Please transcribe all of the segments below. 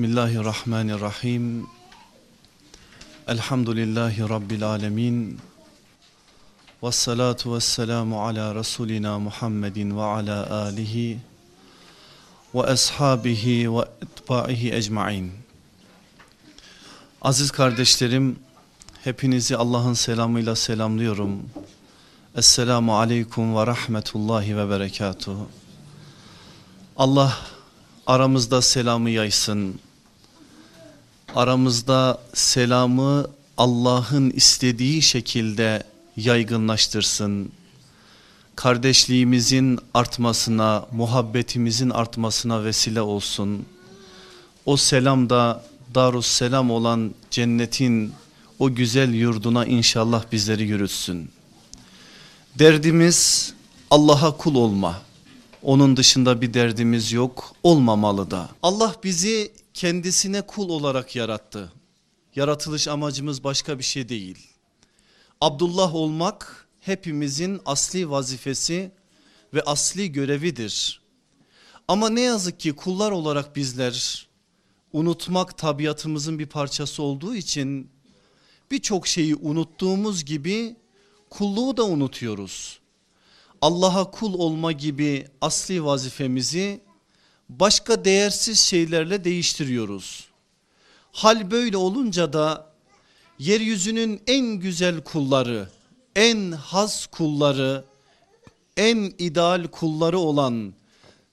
Bismillahirrahmanirrahim. Elhamdülillahi Rabbil alemin. Ve salatu ve selamu ala Resulina Muhammedin ve ala alihi ve ashabihi ve etbaihi ecmain. Aziz kardeşlerim, hepinizi Allah'ın selamıyla selamlıyorum. Esselamu aleyküm ve rahmetullahi ve berekatuhu. Allah aramızda selamı yaysın aramızda selamı Allah'ın istediği şekilde yaygınlaştırsın. Kardeşliğimizin artmasına, muhabbetimizin artmasına vesile olsun. O selam da Darus Selam olan cennetin o güzel yurduna inşallah bizleri yürütsün. Derdimiz Allah'a kul olma. Onun dışında bir derdimiz yok, olmamalı da. Allah bizi kendisine kul olarak yarattı. Yaratılış amacımız başka bir şey değil. Abdullah olmak hepimizin asli vazifesi ve asli görevidir. Ama ne yazık ki kullar olarak bizler unutmak tabiatımızın bir parçası olduğu için birçok şeyi unuttuğumuz gibi kulluğu da unutuyoruz. Allah'a kul olma gibi asli vazifemizi başka değersiz şeylerle değiştiriyoruz. Hal böyle olunca da yeryüzünün en güzel kulları, en has kulları, en ideal kulları olan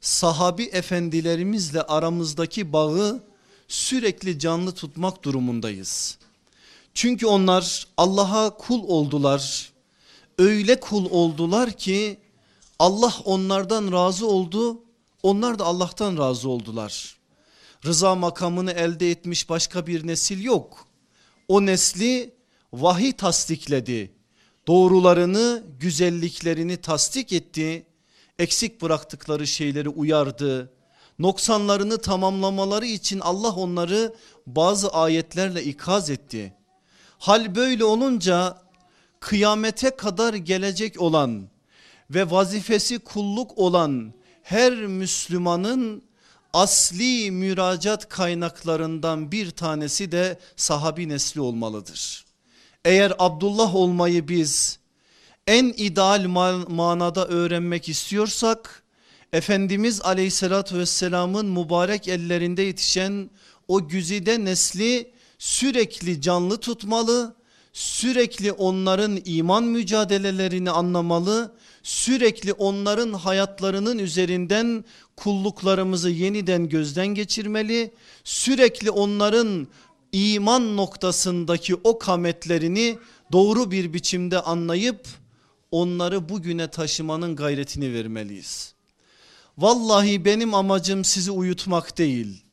sahabi efendilerimizle aramızdaki bağı sürekli canlı tutmak durumundayız. Çünkü onlar Allah'a kul oldular. Öyle kul oldular ki Allah onlardan razı oldu onlar da Allah'tan razı oldular. Rıza makamını elde etmiş başka bir nesil yok. O nesli vahiy tasdikledi. Doğrularını, güzelliklerini tasdik etti. Eksik bıraktıkları şeyleri uyardı. Noksanlarını tamamlamaları için Allah onları bazı ayetlerle ikaz etti. Hal böyle olunca kıyamete kadar gelecek olan ve vazifesi kulluk olan her Müslümanın asli müracaat kaynaklarından bir tanesi de sahabi nesli olmalıdır. Eğer Abdullah olmayı biz en ideal manada öğrenmek istiyorsak Efendimiz aleyhissalatü vesselamın mübarek ellerinde yetişen o güzide nesli sürekli canlı tutmalı, sürekli onların iman mücadelelerini anlamalı sürekli onların hayatlarının üzerinden kulluklarımızı yeniden gözden geçirmeli. Sürekli onların iman noktasındaki o kametlerini doğru bir biçimde anlayıp onları bugüne taşımanın gayretini vermeliyiz. Vallahi benim amacım sizi uyutmak değil.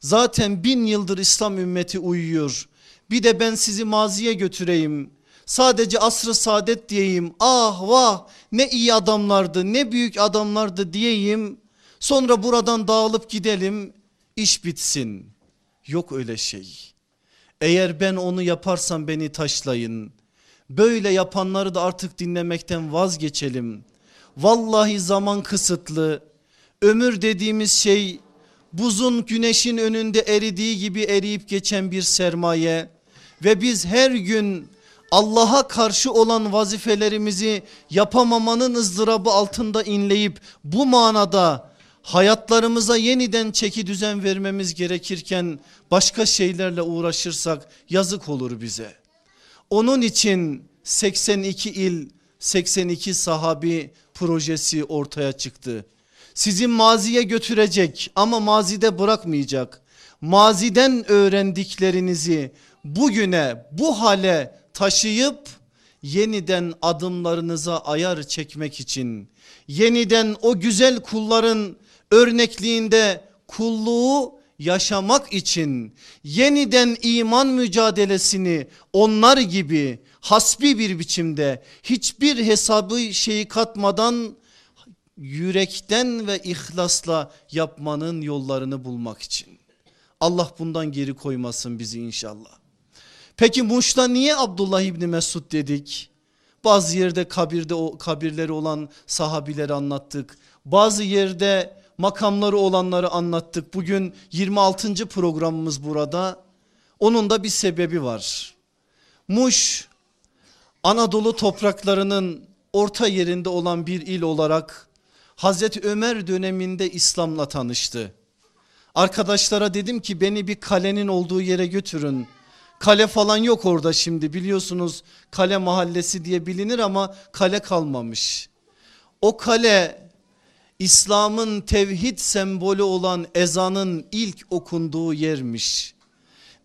Zaten bin yıldır İslam ümmeti uyuyor. Bir de ben sizi maziye götüreyim Sadece asrı saadet diyeyim ah vah ne iyi adamlardı ne büyük adamlardı diyeyim. Sonra buradan dağılıp gidelim iş bitsin. Yok öyle şey. Eğer ben onu yaparsam beni taşlayın. Böyle yapanları da artık dinlemekten vazgeçelim. Vallahi zaman kısıtlı. Ömür dediğimiz şey buzun güneşin önünde eridiği gibi eriyip geçen bir sermaye. Ve biz her gün Allah'a karşı olan vazifelerimizi yapamamanın ızdırabı altında inleyip bu manada hayatlarımıza yeniden çeki düzen vermemiz gerekirken başka şeylerle uğraşırsak yazık olur bize. Onun için 82 il 82 sahabi projesi ortaya çıktı. Sizi maziye götürecek ama mazide bırakmayacak. Maziden öğrendiklerinizi bugüne bu hale taşıyıp yeniden adımlarınıza ayar çekmek için yeniden o güzel kulların örnekliğinde kulluğu yaşamak için yeniden iman mücadelesini onlar gibi hasbi bir biçimde hiçbir hesabı şeyi katmadan yürekten ve ihlasla yapmanın yollarını bulmak için. Allah bundan geri koymasın bizi inşallah. Peki Muş'ta niye Abdullah İbni Mesud dedik? Bazı yerde kabirde o kabirleri olan sahabileri anlattık. Bazı yerde makamları olanları anlattık. Bugün 26. programımız burada. Onun da bir sebebi var. Muş Anadolu topraklarının orta yerinde olan bir il olarak Hazreti Ömer döneminde İslam'la tanıştı. Arkadaşlara dedim ki beni bir kalenin olduğu yere götürün. Kale falan yok orada şimdi biliyorsunuz kale mahallesi diye bilinir ama kale kalmamış. O kale İslam'ın tevhid sembolü olan ezanın ilk okunduğu yermiş.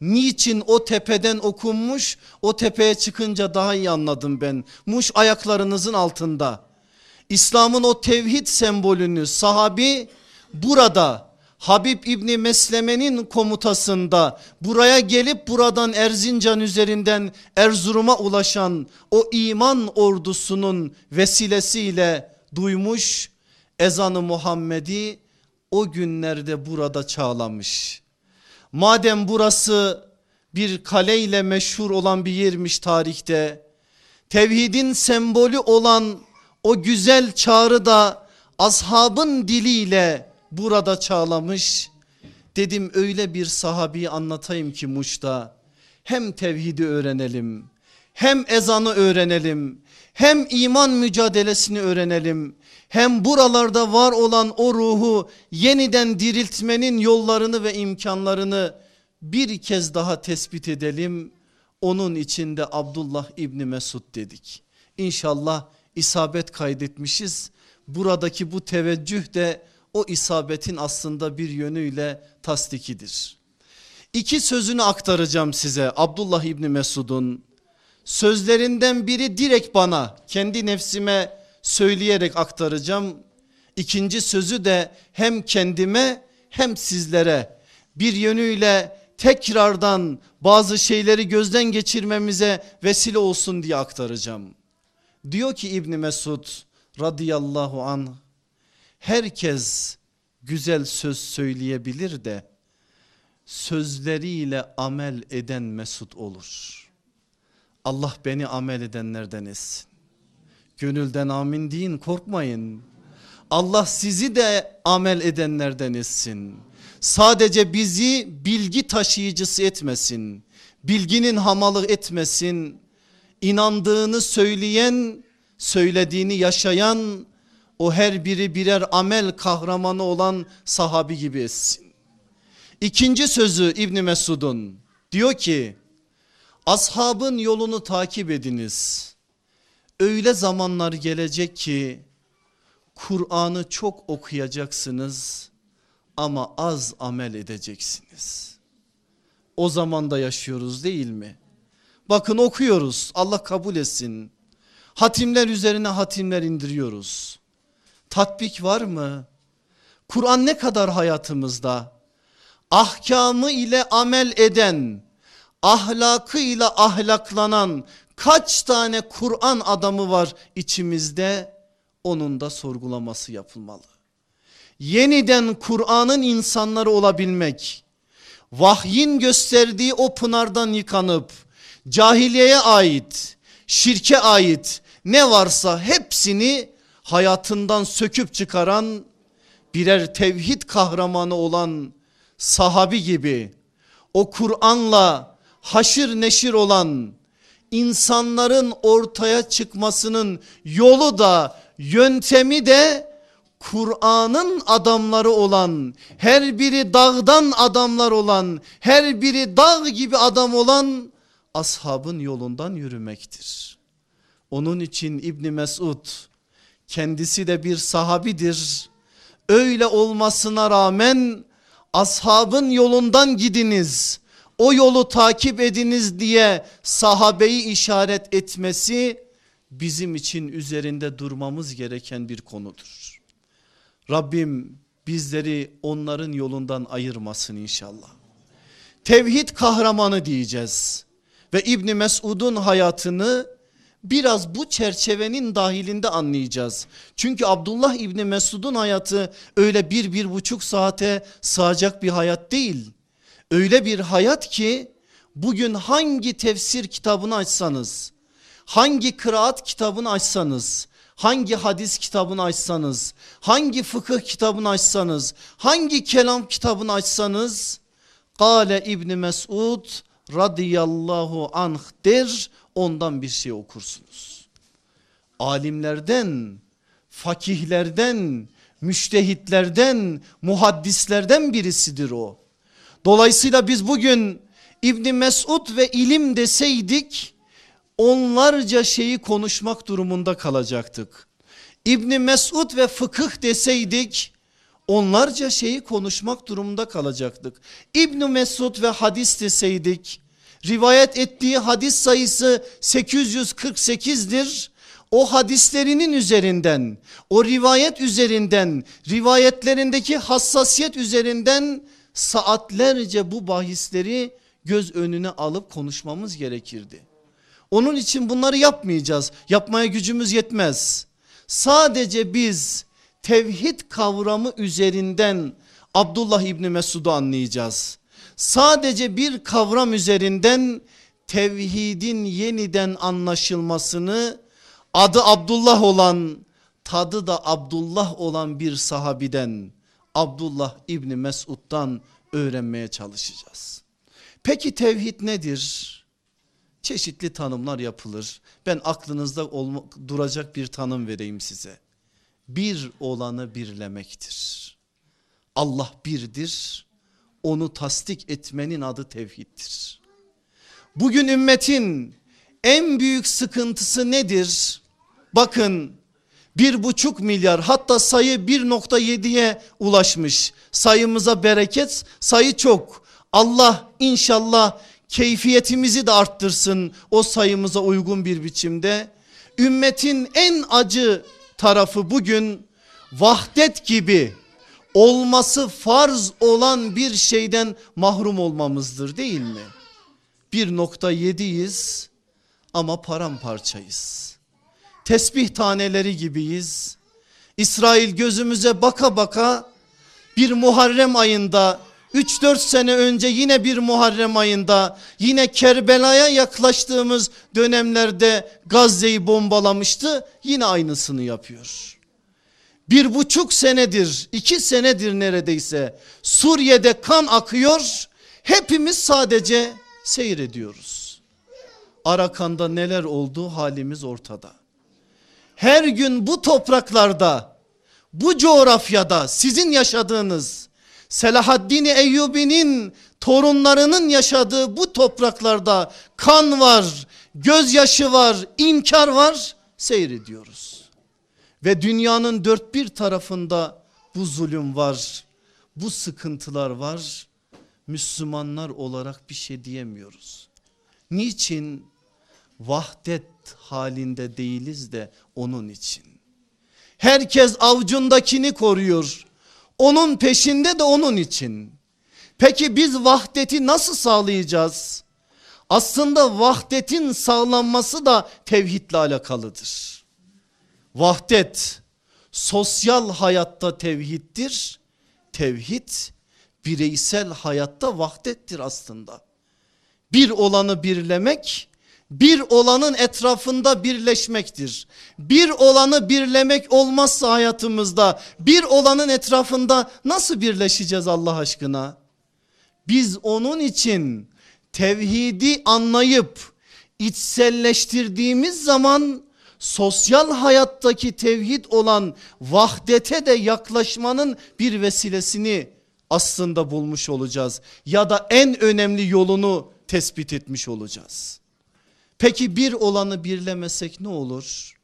Niçin o tepeden okunmuş o tepeye çıkınca daha iyi anladım ben. Muş ayaklarınızın altında. İslam'ın o tevhid sembolünü sahabi burada Habib İbni Mesleme'nin komutasında buraya gelip buradan Erzincan üzerinden Erzurum'a ulaşan o iman ordusunun vesilesiyle duymuş ezanı Muhammed'i o günlerde burada çağlamış. Madem burası bir kaleyle meşhur olan bir yermiş tarihte tevhidin sembolü olan o güzel çağrı da ashabın diliyle burada çağlamış. Dedim öyle bir sahabi anlatayım ki Muş'ta hem tevhidi öğrenelim hem ezanı öğrenelim hem iman mücadelesini öğrenelim hem buralarda var olan o ruhu yeniden diriltmenin yollarını ve imkanlarını bir kez daha tespit edelim. Onun içinde Abdullah İbni Mesud dedik. İnşallah isabet kaydetmişiz. Buradaki bu teveccüh de o isabetin aslında bir yönüyle tasdikidir. İki sözünü aktaracağım size Abdullah İbni Mesud'un. Sözlerinden biri direkt bana kendi nefsime söyleyerek aktaracağım. İkinci sözü de hem kendime hem sizlere bir yönüyle tekrardan bazı şeyleri gözden geçirmemize vesile olsun diye aktaracağım. Diyor ki İbni Mesud radıyallahu anh herkes güzel söz söyleyebilir de sözleriyle amel eden mesut olur. Allah beni amel edenlerden etsin. Gönülden amin deyin korkmayın. Allah sizi de amel edenlerden etsin. Sadece bizi bilgi taşıyıcısı etmesin. Bilginin hamalı etmesin. İnandığını söyleyen, söylediğini yaşayan o her biri birer amel kahramanı olan sahabi gibi etsin. İkinci sözü İbni Mesud'un diyor ki ashabın yolunu takip ediniz. Öyle zamanlar gelecek ki Kur'an'ı çok okuyacaksınız ama az amel edeceksiniz. O zamanda yaşıyoruz değil mi? Bakın okuyoruz Allah kabul etsin. Hatimler üzerine hatimler indiriyoruz. Tatbik var mı? Kur'an ne kadar hayatımızda? Ahkamı ile amel eden, ahlakıyla ahlaklanan kaç tane Kur'an adamı var içimizde? Onun da sorgulaması yapılmalı. Yeniden Kur'an'ın insanları olabilmek, vahyin gösterdiği o pınardan yıkanıp cahiliyeye ait, şirke ait ne varsa hepsini hayatından söküp çıkaran birer tevhid kahramanı olan sahabi gibi o Kur'an'la haşır neşir olan insanların ortaya çıkmasının yolu da yöntemi de Kur'an'ın adamları olan her biri dağdan adamlar olan her biri dağ gibi adam olan ashabın yolundan yürümektir. Onun için İbni Mesud kendisi de bir sahabidir. Öyle olmasına rağmen ashabın yolundan gidiniz o yolu takip ediniz diye sahabeyi işaret etmesi bizim için üzerinde durmamız gereken bir konudur. Rabbim bizleri onların yolundan ayırmasın inşallah. Tevhid kahramanı diyeceğiz ve İbni Mesud'un hayatını biraz bu çerçevenin dahilinde anlayacağız. Çünkü Abdullah İbni Mesud'un hayatı öyle bir bir buçuk saate sığacak bir hayat değil. Öyle bir hayat ki bugün hangi tefsir kitabını açsanız hangi kıraat kitabını açsanız, hangi hadis kitabını açsanız, hangi fıkıh kitabını açsanız, hangi kelam kitabını açsanız Kale İbni Mesud radıyallahu anh der ondan bir şey okursunuz. Alimlerden, fakihlerden, müştehitlerden, muhaddislerden birisidir o. Dolayısıyla biz bugün İbni Mesud ve ilim deseydik onlarca şeyi konuşmak durumunda kalacaktık. İbni Mesud ve fıkıh deseydik onlarca şeyi konuşmak durumunda kalacaktık. İbni Mesud ve hadis deseydik rivayet ettiği hadis sayısı 848'dir. O hadislerinin üzerinden o rivayet üzerinden rivayetlerindeki hassasiyet üzerinden saatlerce bu bahisleri göz önüne alıp konuşmamız gerekirdi. Onun için bunları yapmayacağız. Yapmaya gücümüz yetmez. Sadece biz tevhid kavramı üzerinden Abdullah İbni Mesud'u anlayacağız. Sadece bir kavram üzerinden tevhidin yeniden anlaşılmasını adı Abdullah olan tadı da Abdullah olan bir sahabiden Abdullah İbni Mesud'dan öğrenmeye çalışacağız. Peki tevhid nedir? Çeşitli tanımlar yapılır. Ben aklınızda duracak bir tanım vereyim size. Bir olanı birlemektir. Allah birdir. Onu tasdik etmenin adı tevhiddir. Bugün ümmetin en büyük sıkıntısı nedir? Bakın bir buçuk milyar hatta sayı 1.7'ye ulaşmış. Sayımıza bereket sayı çok. Allah inşallah keyfiyetimizi de arttırsın o sayımıza uygun bir biçimde. Ümmetin en acı tarafı bugün vahdet gibi olması farz olan bir şeyden mahrum olmamızdır değil mi? 1.7'yiz ama paramparçayız. Tesbih taneleri gibiyiz. İsrail gözümüze baka baka bir Muharrem ayında 3-4 sene önce yine bir Muharrem ayında yine Kerbela'ya yaklaştığımız dönemlerde Gazze'yi bombalamıştı. Yine aynısını yapıyor. Bir buçuk senedir iki senedir neredeyse Suriye'de kan akıyor. Hepimiz sadece seyrediyoruz. Arakan'da neler oldu halimiz ortada. Her gün bu topraklarda bu coğrafyada sizin yaşadığınız Selahaddin Eyyubi'nin torunlarının yaşadığı bu topraklarda kan var, gözyaşı var, inkar var seyrediyoruz. Ve dünyanın dört bir tarafında bu zulüm var, bu sıkıntılar var. Müslümanlar olarak bir şey diyemiyoruz. Niçin? Vahdet halinde değiliz de onun için. Herkes avcundakini koruyor. Onun peşinde de onun için. Peki biz vahdeti nasıl sağlayacağız? Aslında vahdetin sağlanması da tevhidle alakalıdır. Vahdet sosyal hayatta tevhiddir. Tevhid bireysel hayatta vahdettir aslında. Bir olanı birlemek bir olanın etrafında birleşmektir. Bir olanı birlemek olmazsa hayatımızda bir olanın etrafında nasıl birleşeceğiz Allah aşkına? Biz onun için tevhidi anlayıp içselleştirdiğimiz zaman sosyal hayattaki tevhid olan vahdete de yaklaşmanın bir vesilesini aslında bulmuş olacağız. Ya da en önemli yolunu tespit etmiş olacağız. Peki bir olanı birlemesek ne olur?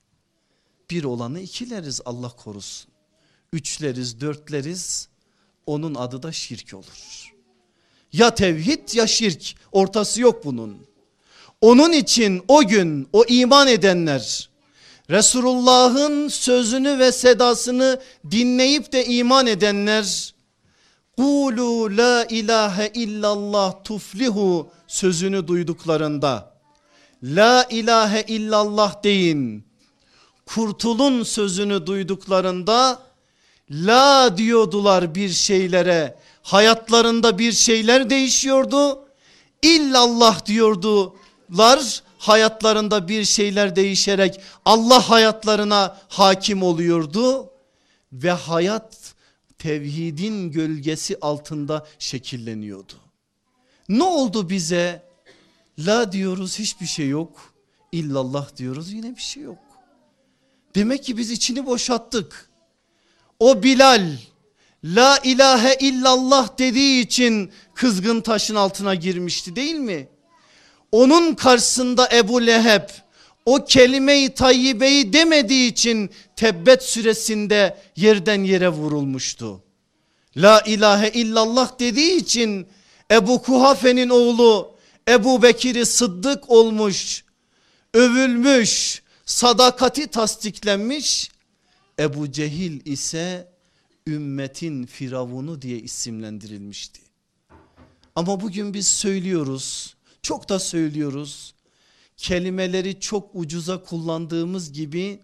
Bir olanı ikileriz Allah korusun. Üçleriz dörtleriz onun adı da şirk olur. Ya tevhid ya şirk ortası yok bunun. Onun için o gün o iman edenler Resulullah'ın sözünü ve sedasını dinleyip de iman edenler Kulu la ilahe illallah tuflihu sözünü duyduklarında La ilahe illallah deyin. Kurtulun sözünü duyduklarında la diyordular bir şeylere. Hayatlarında bir şeyler değişiyordu. İllallah diyordular. hayatlarında bir şeyler değişerek Allah hayatlarına hakim oluyordu ve hayat tevhidin gölgesi altında şekilleniyordu. Ne oldu bize? La diyoruz hiçbir şey yok. İllallah diyoruz yine bir şey yok. Demek ki biz içini boşalttık. O Bilal la ilahe illallah dediği için kızgın taşın altına girmişti değil mi? Onun karşısında Ebu Leheb o kelime-i tayyibeyi demediği için Tebbet süresinde yerden yere vurulmuştu. La ilahe illallah dediği için Ebu Kuhafe'nin oğlu Ebu Bekir'i sıddık olmuş, övülmüş, sadakati tasdiklenmiş. Ebu Cehil ise ümmetin firavunu diye isimlendirilmişti. Ama bugün biz söylüyoruz, çok da söylüyoruz. Kelimeleri çok ucuza kullandığımız gibi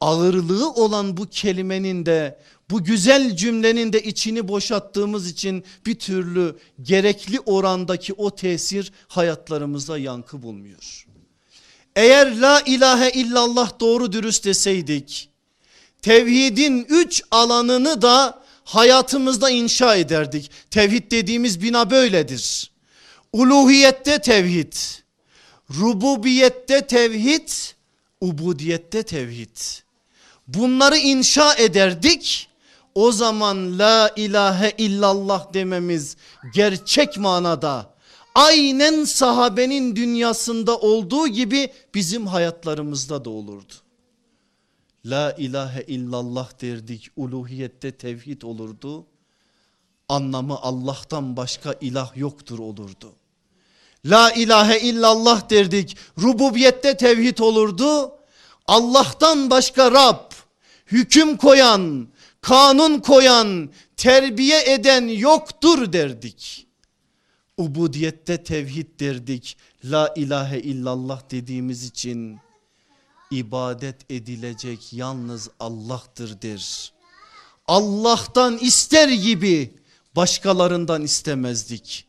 ağırlığı olan bu kelimenin de bu güzel cümlenin de içini boşalttığımız için bir türlü gerekli orandaki o tesir hayatlarımızda yankı bulmuyor. Eğer la ilahe illallah doğru dürüst deseydik tevhidin üç alanını da hayatımızda inşa ederdik. Tevhid dediğimiz bina böyledir. Uluhiyette tevhid, rububiyette tevhid, ubudiyette tevhid. Bunları inşa ederdik. O zaman la ilahe illallah dememiz gerçek manada aynen sahabenin dünyasında olduğu gibi bizim hayatlarımızda da olurdu. La ilahe illallah derdik uluhiyette tevhid olurdu. Anlamı Allah'tan başka ilah yoktur olurdu. La ilahe illallah derdik rububiyette tevhid olurdu. Allah'tan başka Rab, hüküm koyan, kanun koyan, terbiye eden yoktur derdik. Ubudiyette tevhid derdik. La ilahe illallah dediğimiz için ibadet edilecek yalnız Allah'tır der. Allah'tan ister gibi başkalarından istemezdik.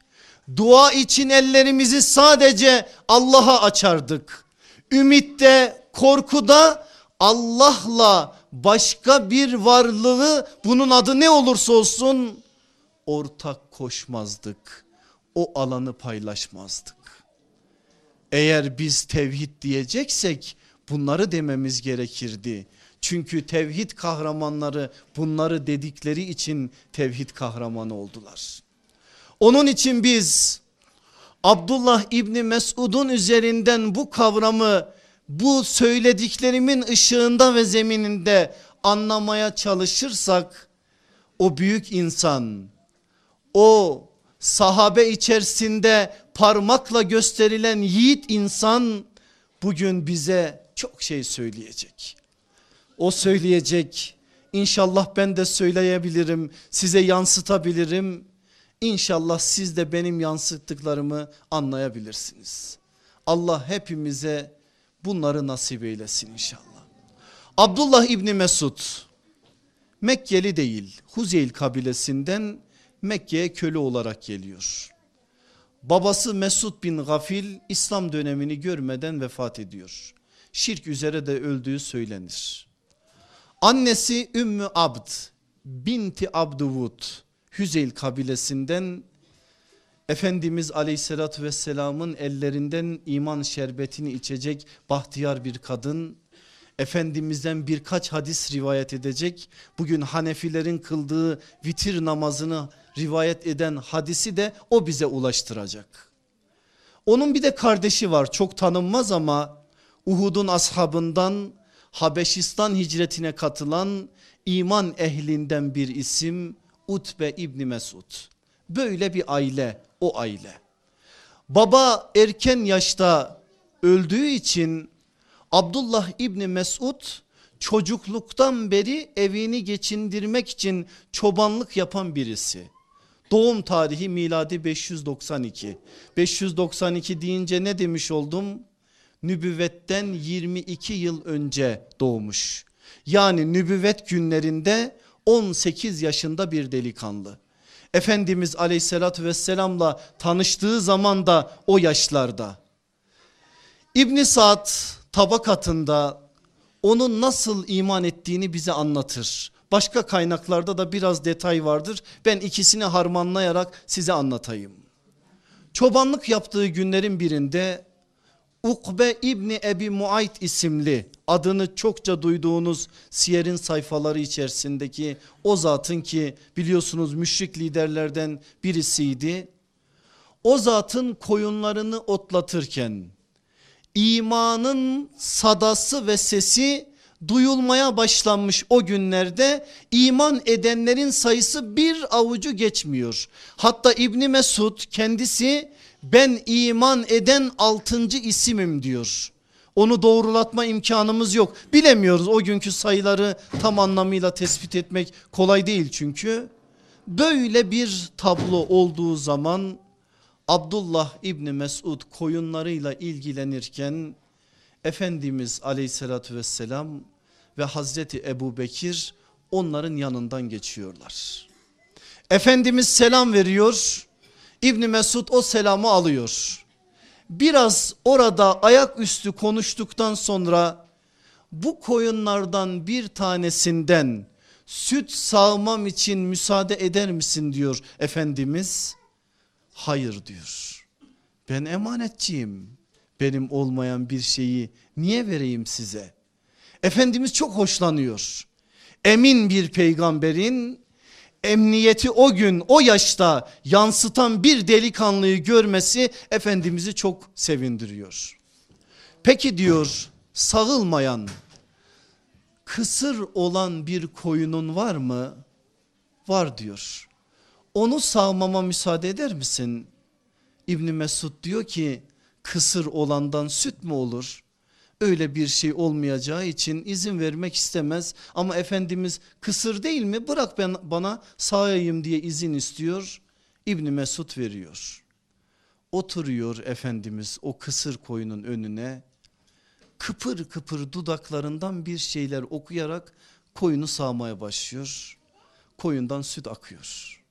Dua için ellerimizi sadece Allah'a açardık. Ümitte, korkuda Allah'la başka bir varlığı bunun adı ne olursa olsun ortak koşmazdık. O alanı paylaşmazdık. Eğer biz tevhid diyeceksek bunları dememiz gerekirdi. Çünkü tevhid kahramanları bunları dedikleri için tevhid kahramanı oldular. Onun için biz Abdullah İbni Mesud'un üzerinden bu kavramı bu söylediklerimin ışığında ve zemininde anlamaya çalışırsak o büyük insan o sahabe içerisinde parmakla gösterilen yiğit insan bugün bize çok şey söyleyecek. O söyleyecek İnşallah ben de söyleyebilirim size yansıtabilirim. İnşallah siz de benim yansıttıklarımı anlayabilirsiniz. Allah hepimize bunları nasip eylesin inşallah. Abdullah İbni Mesud Mekkeli değil Huzeyl kabilesinden Mekke'ye köle olarak geliyor. Babası Mesud bin Gafil İslam dönemini görmeden vefat ediyor. Şirk üzere de öldüğü söylenir. Annesi Ümmü Abd binti Abduvud Hüzeyl kabilesinden Efendimiz aleyhissalatü vesselamın ellerinden iman şerbetini içecek bahtiyar bir kadın. Efendimizden birkaç hadis rivayet edecek. Bugün Hanefilerin kıldığı vitir namazını rivayet eden hadisi de o bize ulaştıracak. Onun bir de kardeşi var çok tanınmaz ama Uhud'un ashabından Habeşistan hicretine katılan iman ehlinden bir isim Utbe İbni Mesud. Böyle bir aile o aile. Baba erken yaşta öldüğü için Abdullah İbni Mesud çocukluktan beri evini geçindirmek için çobanlık yapan birisi. Doğum tarihi miladi 592. 592 deyince ne demiş oldum? Nübüvvetten 22 yıl önce doğmuş. Yani nübüvvet günlerinde 18 yaşında bir delikanlı. Efendimiz aleyhissalatü vesselamla tanıştığı zaman da o yaşlarda. İbn Saad tabakatında onun nasıl iman ettiğini bize anlatır. Başka kaynaklarda da biraz detay vardır. Ben ikisini harmanlayarak size anlatayım. Çobanlık yaptığı günlerin birinde Ukbe İbni Ebi Muayt isimli adını çokça duyduğunuz siyerin sayfaları içerisindeki o zatın ki biliyorsunuz müşrik liderlerden birisiydi. O zatın koyunlarını otlatırken imanın sadası ve sesi duyulmaya başlanmış o günlerde iman edenlerin sayısı bir avucu geçmiyor. Hatta İbni Mesud kendisi ben iman eden altıncı isimim diyor. Onu doğrulatma imkanımız yok. Bilemiyoruz o günkü sayıları tam anlamıyla tespit etmek kolay değil çünkü. Böyle bir tablo olduğu zaman Abdullah İbni Mesud koyunlarıyla ilgilenirken Efendimiz aleyhissalatü vesselam ve Hazreti Ebu Bekir onların yanından geçiyorlar. Efendimiz selam veriyor. İbni Mesud o selamı alıyor. Biraz orada ayaküstü konuştuktan sonra bu koyunlardan bir tanesinden süt sağmam için müsaade eder misin diyor Efendimiz. Hayır diyor. Ben emanetçiyim. Benim olmayan bir şeyi niye vereyim size? Efendimiz çok hoşlanıyor. Emin bir peygamberin emniyeti o gün o yaşta yansıtan bir delikanlıyı görmesi Efendimiz'i çok sevindiriyor. Peki diyor sağılmayan kısır olan bir koyunun var mı? Var diyor. Onu sağmama müsaade eder misin? İbni Mesud diyor ki kısır olandan süt mü olur? Öyle bir şey olmayacağı için izin vermek istemez ama Efendimiz kısır değil mi bırak ben bana sağayım diye izin istiyor. İbni Mesud veriyor. Oturuyor Efendimiz o kısır koyunun önüne kıpır kıpır dudaklarından bir şeyler okuyarak koyunu sağmaya başlıyor. Koyundan süt akıyor.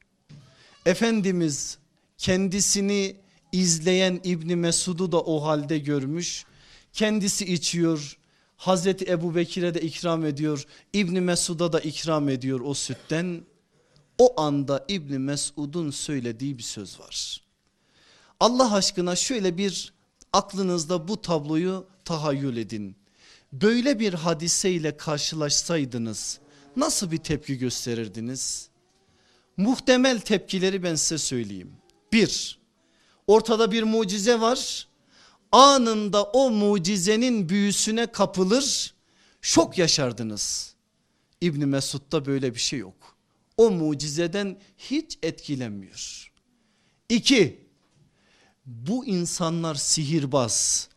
Efendimiz kendisini izleyen İbni Mesud'u da o halde görmüş. Kendisi içiyor. Hazreti Ebu Bekir'e de ikram ediyor. İbni Mesud'a da ikram ediyor o sütten. O anda İbni Mesud'un söylediği bir söz var. Allah aşkına şöyle bir aklınızda bu tabloyu tahayyül edin. Böyle bir hadiseyle karşılaşsaydınız nasıl bir tepki gösterirdiniz? Muhtemel tepkileri ben size söyleyeyim. Bir, ortada bir mucize var. Anında o mucizenin büyüsüne kapılır, şok yaşardınız. İbni Mesud'da böyle bir şey yok. O mucizeden hiç etkilenmiyor. İki, bu insanlar sihirbaz.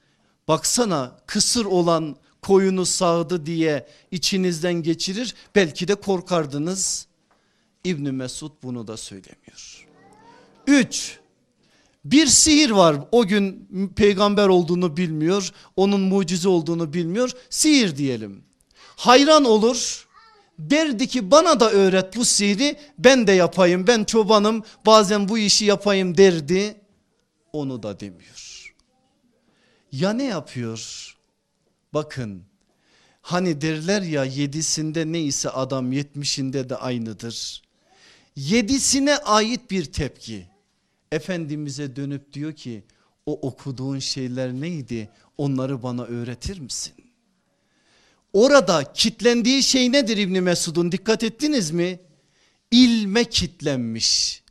Baksana kısır olan koyunu sağdı diye içinizden geçirir. Belki de korkardınız. İbni Mesud bunu da söylemiyor. Üç, bir sihir var o gün peygamber olduğunu bilmiyor. Onun mucize olduğunu bilmiyor. Sihir diyelim. Hayran olur. Derdi ki bana da öğret bu sihri ben de yapayım ben çobanım bazen bu işi yapayım derdi. Onu da demiyor. Ya ne yapıyor? Bakın hani derler ya yedisinde neyse adam yetmişinde de aynıdır. Yedisine ait bir tepki. Efendimiz'e dönüp diyor ki o okuduğun şeyler neydi onları bana öğretir misin? Orada kitlendiği şey nedir İbni Mesud'un dikkat ettiniz mi? İlme kitlenmiş.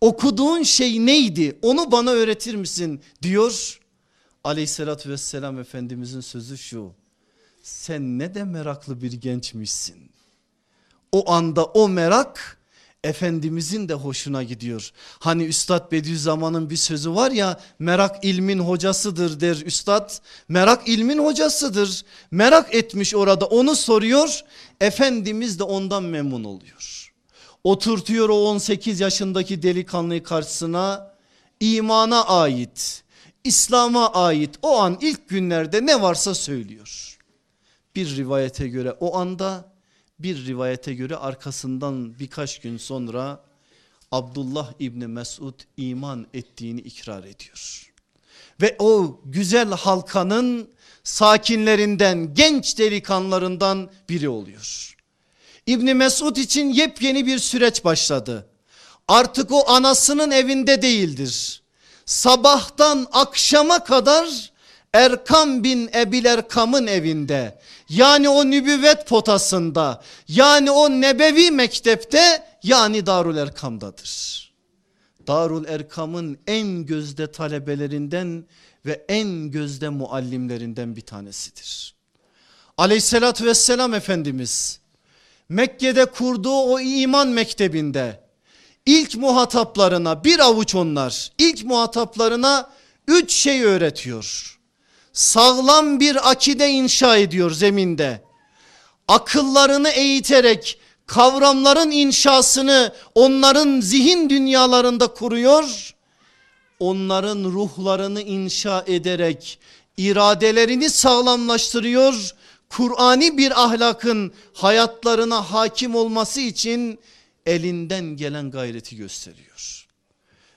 Okuduğun şey neydi onu bana öğretir misin diyor. Aleyhissalatü vesselam Efendimizin sözü şu. Sen ne de meraklı bir gençmişsin. O anda o merak Efendimizin de hoşuna gidiyor. Hani Üstad Bediüzzaman'ın bir sözü var ya merak ilmin hocasıdır der Üstad. Merak ilmin hocasıdır. Merak etmiş orada onu soruyor. Efendimiz de ondan memnun oluyor. Oturtuyor o 18 yaşındaki delikanlıyı karşısına imana ait, İslam'a ait o an ilk günlerde ne varsa söylüyor. Bir rivayete göre o anda bir rivayete göre arkasından birkaç gün sonra Abdullah İbni Mesud iman ettiğini ikrar ediyor. Ve o güzel halkanın sakinlerinden genç delikanlarından biri oluyor. İbni Mesud için yepyeni bir süreç başladı. Artık o anasının evinde değildir. Sabahtan akşama kadar Erkam bin Ebil Erkam'ın evinde yani o nübüvvet potasında yani o nebevi mektepte yani Darul Erkam'dadır. Darul Erkam'ın en gözde talebelerinden ve en gözde muallimlerinden bir tanesidir. Aleyhissalatü vesselam Efendimiz Mekke'de kurduğu o iman mektebinde ilk muhataplarına bir avuç onlar ilk muhataplarına üç şey öğretiyor. Sağlam bir akide inşa ediyor zeminde. Akıllarını eğiterek kavramların inşasını onların zihin dünyalarında kuruyor. Onların ruhlarını inşa ederek iradelerini sağlamlaştırıyor. Kur'ani bir ahlakın hayatlarına hakim olması için elinden gelen gayreti gösteriyor.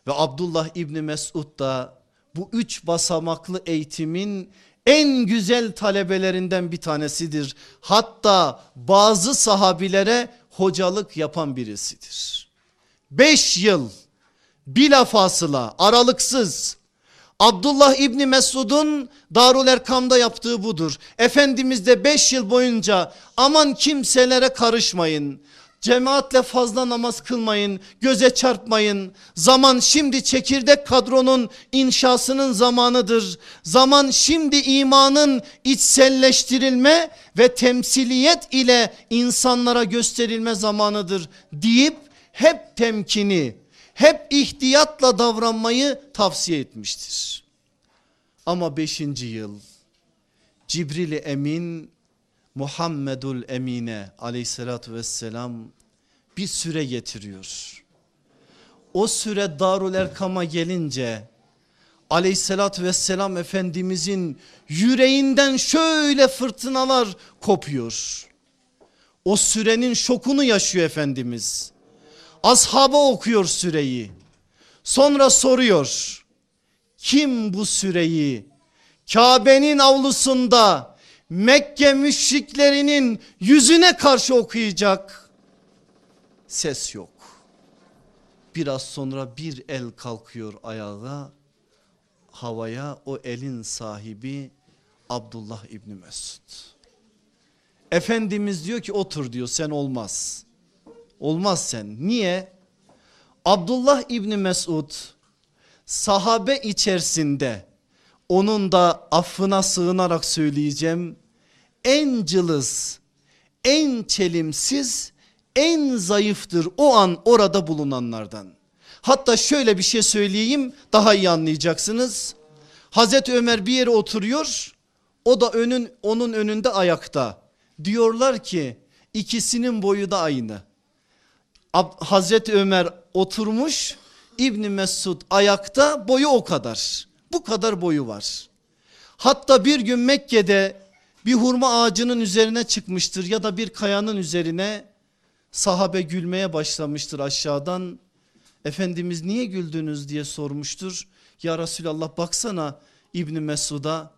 Ve Abdullah İbni Mesud da bu üç basamaklı eğitimin en güzel talebelerinden bir tanesidir. Hatta bazı sahabilere hocalık yapan birisidir. Beş yıl bilafasıla aralıksız Abdullah İbni Mesud'un Darul Erkam'da yaptığı budur. Efendimiz de 5 yıl boyunca aman kimselere karışmayın. Cemaatle fazla namaz kılmayın, göze çarpmayın. Zaman şimdi çekirdek kadronun inşasının zamanıdır. Zaman şimdi imanın içselleştirilme ve temsiliyet ile insanlara gösterilme zamanıdır deyip hep temkini, hep ihtiyatla davranmayı tavsiye etmiştir. Ama beşinci yıl Cibril Emin Muhammedul Emine aleyhissalatü vesselam bir süre getiriyor. O süre Darul Erkam'a gelince aleyhissalatü vesselam efendimizin yüreğinden şöyle fırtınalar kopuyor. O sürenin şokunu yaşıyor Efendimiz. Ashaba okuyor süreyi. Sonra soruyor. Kim bu süreyi Kabe'nin avlusunda Mekke müşriklerinin yüzüne karşı okuyacak? Ses yok. Biraz sonra bir el kalkıyor ayağa havaya o elin sahibi Abdullah İbni Mesud. Efendimiz diyor ki otur diyor sen olmaz. Olmaz sen. Niye? Abdullah İbni Mesud sahabe içerisinde onun da affına sığınarak söyleyeceğim en cılız, en çelimsiz, en zayıftır o an orada bulunanlardan. Hatta şöyle bir şey söyleyeyim daha iyi anlayacaksınız. Hazreti Ömer bir yere oturuyor o da önün onun önünde ayakta. Diyorlar ki ikisinin boyu da aynı. Hazreti Ömer oturmuş İbni Mesud ayakta boyu o kadar. Bu kadar boyu var. Hatta bir gün Mekke'de bir hurma ağacının üzerine çıkmıştır ya da bir kayanın üzerine sahabe gülmeye başlamıştır aşağıdan. Efendimiz niye güldünüz diye sormuştur. Ya Resulallah baksana İbni Mesud'a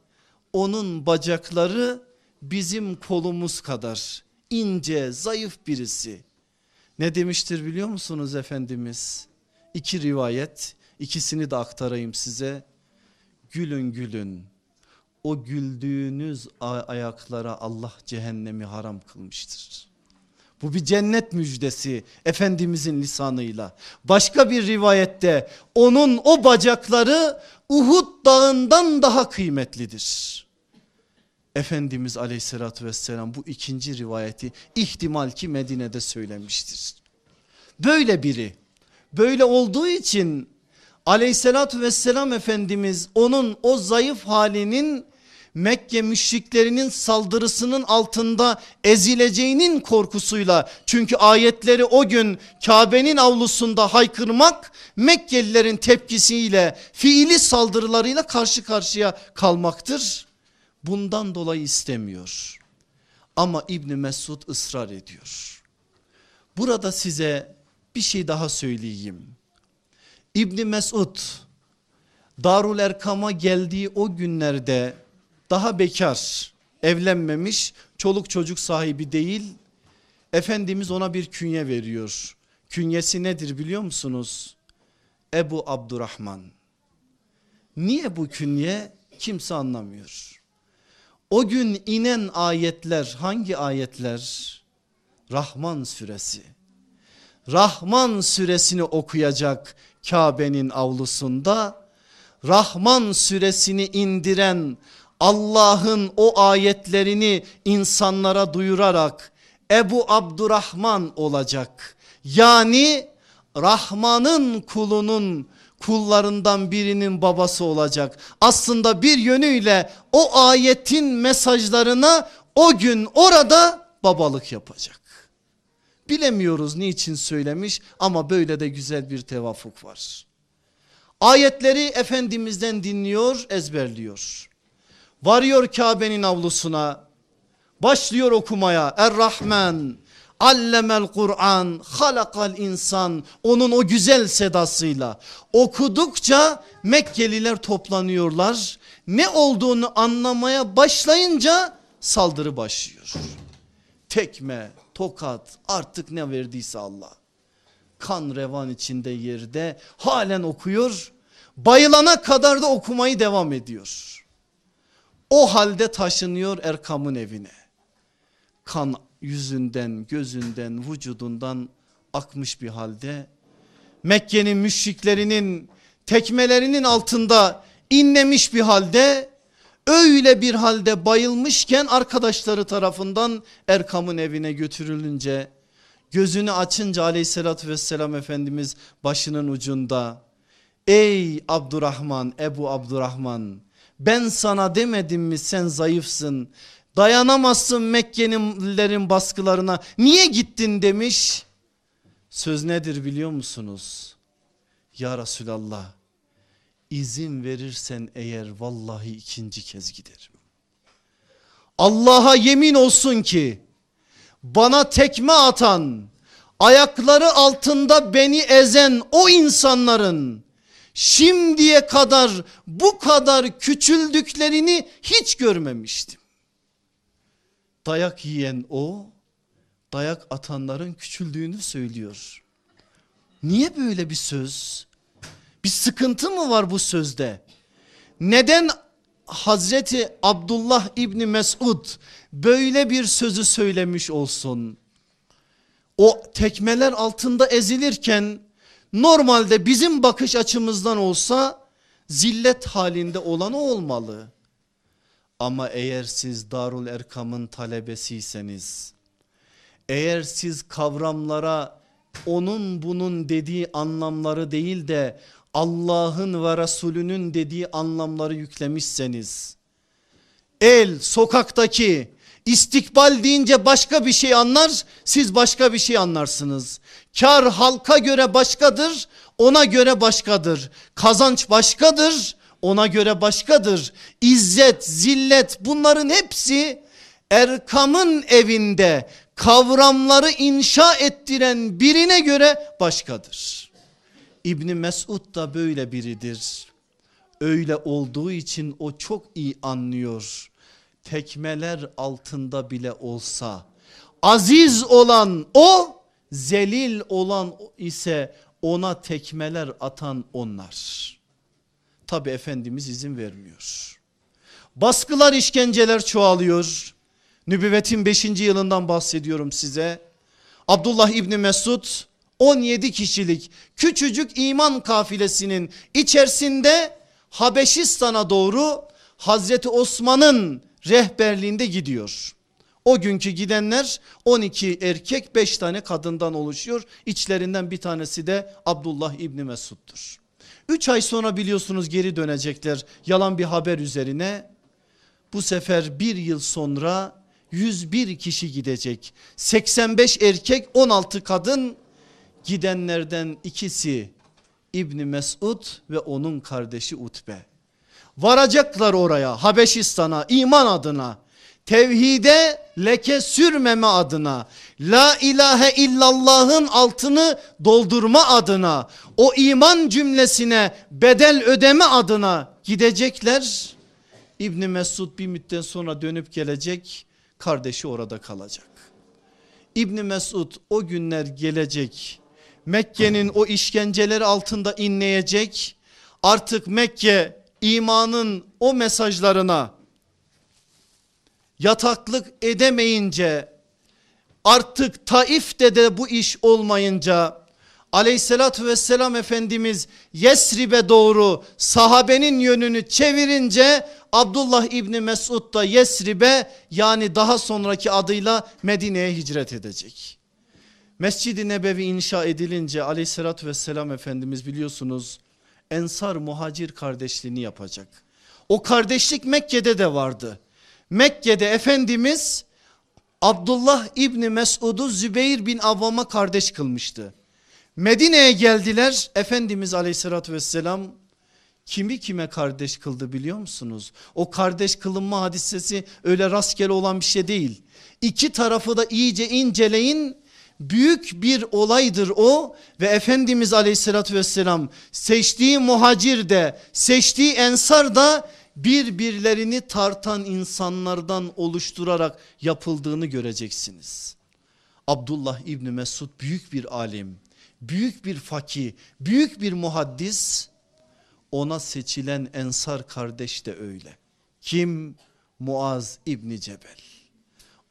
onun bacakları bizim kolumuz kadar ince zayıf birisi. Ne demiştir biliyor musunuz Efendimiz? İki rivayet ikisini de aktarayım size. Gülün gülün o güldüğünüz ayaklara Allah cehennemi haram kılmıştır. Bu bir cennet müjdesi Efendimizin lisanıyla. Başka bir rivayette onun o bacakları Uhud dağından daha kıymetlidir. Efendimiz aleyhissalatü vesselam bu ikinci rivayeti ihtimal ki Medine'de söylemiştir. Böyle biri böyle olduğu için aleyhissalatü vesselam Efendimiz onun o zayıf halinin Mekke müşriklerinin saldırısının altında ezileceğinin korkusuyla çünkü ayetleri o gün Kabe'nin avlusunda haykırmak Mekkelilerin tepkisiyle fiili saldırılarıyla karşı karşıya kalmaktır. Bundan dolayı istemiyor. Ama İbni Mesud ısrar ediyor. Burada size bir şey daha söyleyeyim. İbni Mesud Darul Erkam'a geldiği o günlerde daha bekar, evlenmemiş, çoluk çocuk sahibi değil. Efendimiz ona bir künye veriyor. Künyesi nedir biliyor musunuz? Ebu Abdurrahman. Niye bu künye? Kimse anlamıyor. O gün inen ayetler hangi ayetler? Rahman suresi. Rahman suresini okuyacak Kabe'nin avlusunda. Rahman suresini indiren Allah'ın o ayetlerini insanlara duyurarak Ebu Abdurrahman olacak. Yani Rahman'ın kulunun kullarından birinin babası olacak. Aslında bir yönüyle o ayetin mesajlarına o gün orada babalık yapacak. Bilemiyoruz niçin söylemiş ama böyle de güzel bir tevafuk var. Ayetleri Efendimiz'den dinliyor ezberliyor. Varıyor Kabe'nin avlusuna başlıyor okumaya Er-Rahman Allemel Kur'an, halakal insan onun o güzel sedasıyla okudukça Mekkeliler toplanıyorlar. Ne olduğunu anlamaya başlayınca saldırı başlıyor. Tekme, tokat artık ne verdiyse Allah. Kan revan içinde yerde halen okuyor. Bayılana kadar da okumayı devam ediyor. O halde taşınıyor Erkam'ın evine. Kan yüzünden, gözünden, vücudundan akmış bir halde. Mekke'nin müşriklerinin tekmelerinin altında inlemiş bir halde öyle bir halde bayılmışken arkadaşları tarafından Erkam'ın evine götürülünce gözünü açınca aleyhissalatü vesselam Efendimiz başının ucunda ey Abdurrahman Ebu Abdurrahman ben sana demedim mi sen zayıfsın dayanamazsın Mekkelilerin baskılarına niye gittin demiş. Söz nedir biliyor musunuz? Ya Resulallah izin verirsen eğer vallahi ikinci kez giderim. Allah'a yemin olsun ki bana tekme atan ayakları altında beni ezen o insanların şimdiye kadar bu kadar küçüldüklerini hiç görmemiştim. Dayak yiyen o dayak atanların küçüldüğünü söylüyor. Niye böyle bir söz? Bir sıkıntı mı var bu sözde? Neden Hazreti Abdullah İbni Mesud böyle bir sözü söylemiş olsun? O tekmeler altında ezilirken normalde bizim bakış açımızdan olsa zillet halinde olan olmalı. Ama eğer siz Darul Erkam'ın talebesiyseniz, eğer siz kavramlara onun bunun dediği anlamları değil de Allah'ın ve Resulünün dediği anlamları yüklemişseniz, el sokaktaki istikbal deyince başka bir şey anlar siz başka bir şey anlarsınız. Kar halka göre başkadır ona göre başkadır. Kazanç başkadır ona göre başkadır. İzzet, zillet bunların hepsi Erkam'ın evinde kavramları inşa ettiren birine göre başkadır. İbni Mesud da böyle biridir. Öyle olduğu için o çok iyi anlıyor. Tekmeler altında bile olsa aziz olan o zelil olan ise ona tekmeler atan onlar. Tabi Efendimiz izin vermiyor. Baskılar işkenceler çoğalıyor. Nübüvvetin 5. yılından bahsediyorum size. Abdullah İbni Mesud 17 kişilik küçücük iman kafilesinin içerisinde Habeşistan'a doğru Hazreti Osman'ın rehberliğinde gidiyor. O günkü gidenler 12 erkek 5 tane kadından oluşuyor. İçlerinden bir tanesi de Abdullah İbni Mesud'dur. 3 ay sonra biliyorsunuz geri dönecekler yalan bir haber üzerine. Bu sefer bir yıl sonra 101 kişi gidecek. 85 erkek 16 kadın gidenlerden ikisi İbni Mesud ve onun kardeşi Utbe. Varacaklar oraya Habeşistan'a iman adına. tevhide leke sürmeme adına, la ilahe illallah'ın altını doldurma adına, o iman cümlesine bedel ödeme adına gidecekler. İbni Mesud bir müddet sonra dönüp gelecek, kardeşi orada kalacak. İbni Mesud o günler gelecek, Mekke'nin o işkenceleri altında inleyecek, artık Mekke imanın o mesajlarına yataklık edemeyince artık Taif'te de bu iş olmayınca aleyhissalatü vesselam Efendimiz Yesrib'e doğru sahabenin yönünü çevirince Abdullah İbni Mesud da Yesrib'e yani daha sonraki adıyla Medine'ye hicret edecek. Mescid-i Nebevi inşa edilince aleyhissalatü vesselam Efendimiz biliyorsunuz Ensar muhacir kardeşliğini yapacak. O kardeşlik Mekke'de de vardı. Mekke'de Efendimiz Abdullah İbni Mesud'u Zübeyir bin Avvam'a kardeş kılmıştı. Medine'ye geldiler Efendimiz aleyhissalatü vesselam kimi kime kardeş kıldı biliyor musunuz? O kardeş kılınma hadisesi öyle rastgele olan bir şey değil. İki tarafı da iyice inceleyin büyük bir olaydır o ve Efendimiz aleyhissalatü vesselam seçtiği muhacir de seçtiği ensar da birbirlerini tartan insanlardan oluşturarak yapıldığını göreceksiniz. Abdullah İbni Mesud büyük bir alim, büyük bir fakih, büyük bir muhaddis. Ona seçilen ensar kardeş de öyle. Kim? Muaz İbni Cebel.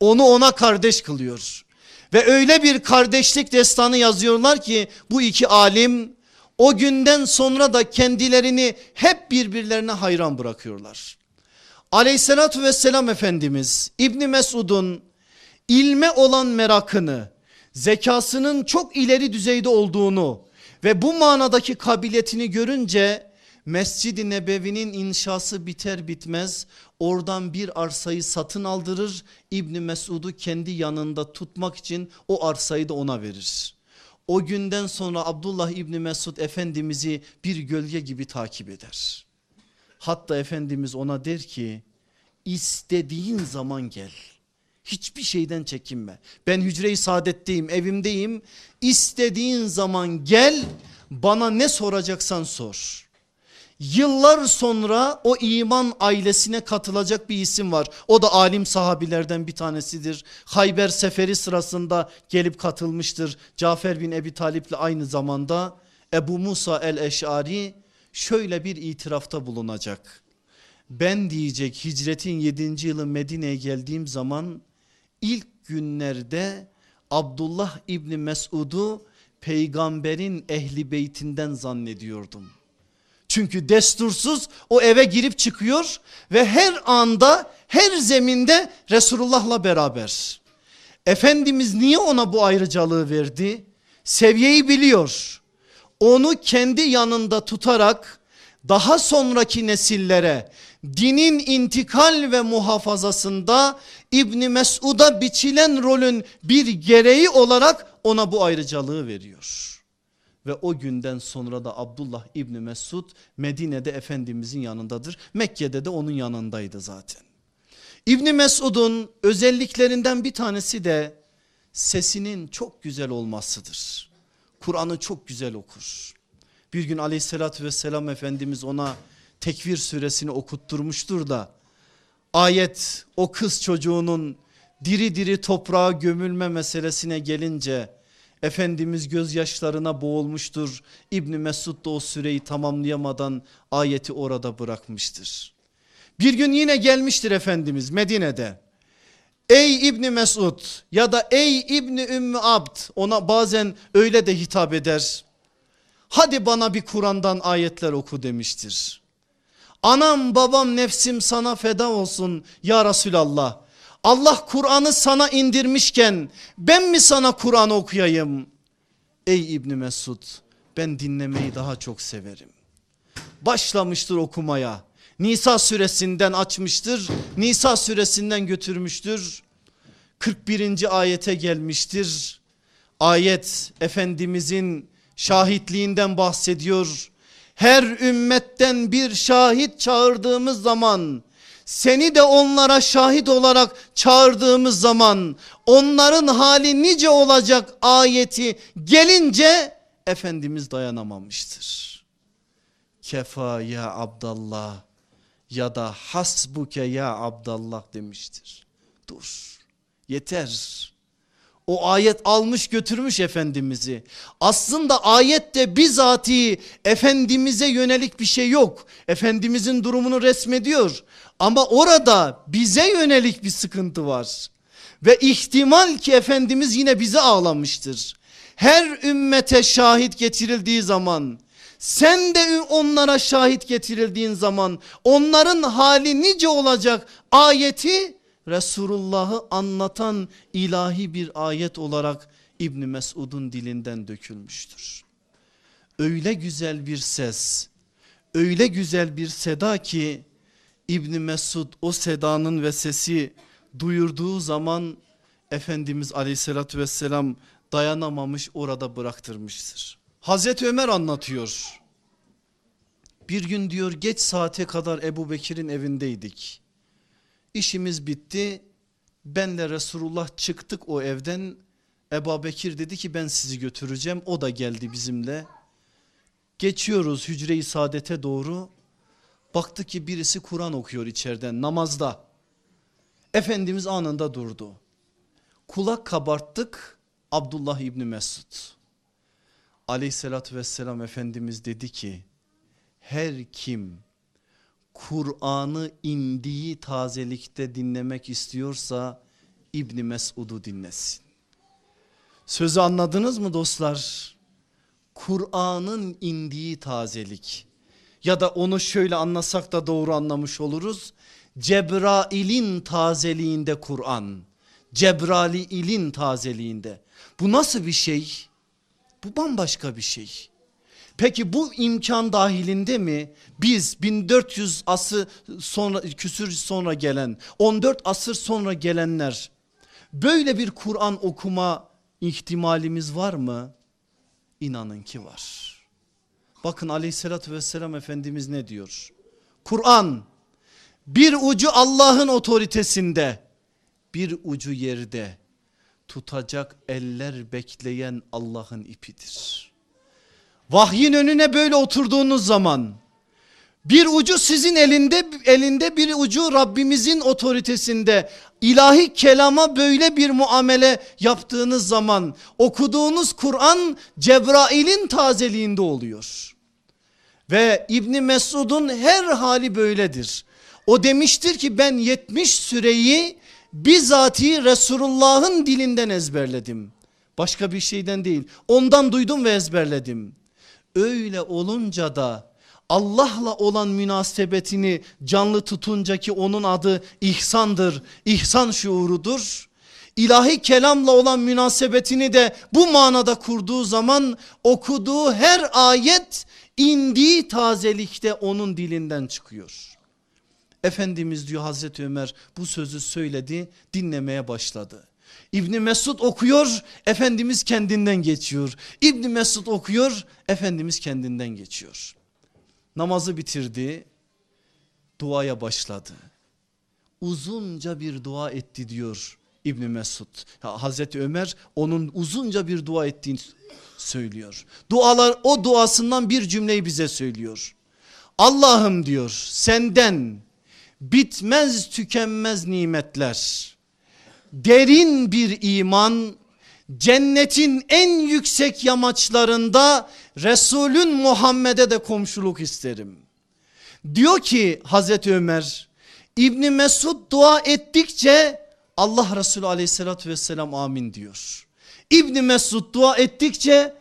Onu ona kardeş kılıyor. Ve öyle bir kardeşlik destanı yazıyorlar ki bu iki alim o günden sonra da kendilerini hep birbirlerine hayran bırakıyorlar. Aleyhissalatü vesselam Efendimiz İbni Mesud'un ilme olan merakını, zekasının çok ileri düzeyde olduğunu ve bu manadaki kabiliyetini görünce Mescid-i Nebevi'nin inşası biter bitmez oradan bir arsayı satın aldırır. İbni Mesud'u kendi yanında tutmak için o arsayı da ona verir. O günden sonra Abdullah İbni Mesud Efendimiz'i bir gölge gibi takip eder. Hatta Efendimiz ona der ki istediğin zaman gel. Hiçbir şeyden çekinme. Ben hücre-i saadetteyim, evimdeyim. İstediğin zaman gel bana ne soracaksan sor. Yıllar sonra o iman ailesine katılacak bir isim var. O da alim sahabilerden bir tanesidir. Hayber seferi sırasında gelip katılmıştır. Cafer bin Ebi Talip'le aynı zamanda Ebu Musa el-Eş'ari şöyle bir itirafta bulunacak. Ben diyecek hicretin 7. yılı Medine'ye geldiğim zaman ilk günlerde Abdullah İbni Mesud'u peygamberin ehli beytinden zannediyordum. Çünkü destursuz o eve girip çıkıyor ve her anda her zeminde Resulullah'la beraber. Efendimiz niye ona bu ayrıcalığı verdi? Seviyeyi biliyor. Onu kendi yanında tutarak daha sonraki nesillere dinin intikal ve muhafazasında İbni Mesud'a biçilen rolün bir gereği olarak ona bu ayrıcalığı veriyor. Ve o günden sonra da Abdullah İbni Mesud Medine'de Efendimizin yanındadır. Mekke'de de onun yanındaydı zaten. İbni Mesud'un özelliklerinden bir tanesi de sesinin çok güzel olmasıdır. Kur'an'ı çok güzel okur. Bir gün aleyhissalatü vesselam Efendimiz ona tekvir suresini okutturmuştur da ayet o kız çocuğunun diri diri toprağa gömülme meselesine gelince Efendimiz gözyaşlarına boğulmuştur. İbni Mesud da o süreyi tamamlayamadan ayeti orada bırakmıştır. Bir gün yine gelmiştir Efendimiz Medine'de. Ey İbni Mesud ya da ey İbni Ümmü Abd ona bazen öyle de hitap eder. Hadi bana bir Kur'an'dan ayetler oku demiştir. Anam babam nefsim sana feda olsun ya Resulallah. Allah Kur'an'ı sana indirmişken ben mi sana Kur'an okuyayım? Ey İbni Mesud ben dinlemeyi daha çok severim. Başlamıştır okumaya. Nisa suresinden açmıştır. Nisa suresinden götürmüştür. 41. ayete gelmiştir. Ayet Efendimizin şahitliğinden bahsediyor. Her ümmetten bir şahit çağırdığımız zaman seni de onlara şahit olarak çağırdığımız zaman onların hali nice olacak ayeti gelince Efendimiz dayanamamıştır. Kefa ya Abdallah ya da hasbuke ya Abdallah demiştir. Dur yeter. O ayet almış götürmüş Efendimiz'i. Aslında ayette bizatihi Efendimiz'e yönelik bir şey yok. Efendimiz'in durumunu resmediyor. Ama orada bize yönelik bir sıkıntı var. Ve ihtimal ki Efendimiz yine bize ağlamıştır. Her ümmete şahit getirildiği zaman sen de onlara şahit getirildiğin zaman onların hali nice olacak ayeti Resulullah'ı anlatan ilahi bir ayet olarak İbni Mesud'un dilinden dökülmüştür. Öyle güzel bir ses, öyle güzel bir seda ki İbni Mesud o sedanın ve sesi duyurduğu zaman Efendimiz aleyhissalatü vesselam dayanamamış orada bıraktırmıştır. Hazreti Ömer anlatıyor. Bir gün diyor geç saate kadar Ebu Bekir'in evindeydik. İşimiz bitti. Benle Resulullah çıktık o evden. Ebu Bekir dedi ki ben sizi götüreceğim. O da geldi bizimle. Geçiyoruz hücre-i saadete doğru. Baktık ki birisi Kur'an okuyor içeriden namazda. Efendimiz anında durdu. Kulak kabarttık Abdullah İbni Mesud. Aleyhissalatü vesselam Efendimiz dedi ki her kim Kur'an'ı indiği tazelikte dinlemek istiyorsa İbni Mesud'u dinlesin. Sözü anladınız mı dostlar? Kur'an'ın indiği tazelik ya da onu şöyle anlasak da doğru anlamış oluruz. Cebrail'in tazeliğinde Kur'an. Cebrail'in tazeliğinde. Bu nasıl bir şey? Bu bambaşka bir şey. Peki bu imkan dahilinde mi biz 1400 asır sonra küsür sonra gelen 14 asır sonra gelenler böyle bir Kur'an okuma ihtimalimiz var mı? İnanın ki var. Bakın aleyhissalatü vesselam Efendimiz ne diyor? Kur'an bir ucu Allah'ın otoritesinde bir ucu yerde tutacak eller bekleyen Allah'ın ipidir. Vahyin önüne böyle oturduğunuz zaman bir ucu sizin elinde elinde bir ucu Rabbimizin otoritesinde ilahi kelama böyle bir muamele yaptığınız zaman okuduğunuz Kur'an Cebrail'in tazeliğinde oluyor. Ve İbni Mesud'un her hali böyledir. O demiştir ki ben 70 süreyi bizatihi Resulullah'ın dilinden ezberledim. Başka bir şeyden değil ondan duydum ve ezberledim. Öyle olunca da Allah'la olan münasebetini canlı tutunca ki onun adı ihsandır, ihsan şuurudur. İlahi kelamla olan münasebetini de bu manada kurduğu zaman okuduğu her ayet indiği tazelikte onun dilinden çıkıyor. Efendimiz diyor Hazreti Ömer bu sözü söyledi dinlemeye başladı. İbni Mesud okuyor Efendimiz kendinden geçiyor. İbni Mesud okuyor Efendimiz kendinden geçiyor. Namazı bitirdi duaya başladı. Uzunca bir dua etti diyor İbni Mesud. Hazreti Ömer onun uzunca bir dua ettiğini söylüyor. Dualar o duasından bir cümleyi bize söylüyor. Allah'ım diyor senden bitmez tükenmez nimetler derin bir iman cennetin en yüksek yamaçlarında Resulün Muhammed'e de komşuluk isterim. Diyor ki Hazreti Ömer İbni Mesud dua ettikçe Allah Resulü aleyhissalatü vesselam amin diyor. İbni Mesud dua ettikçe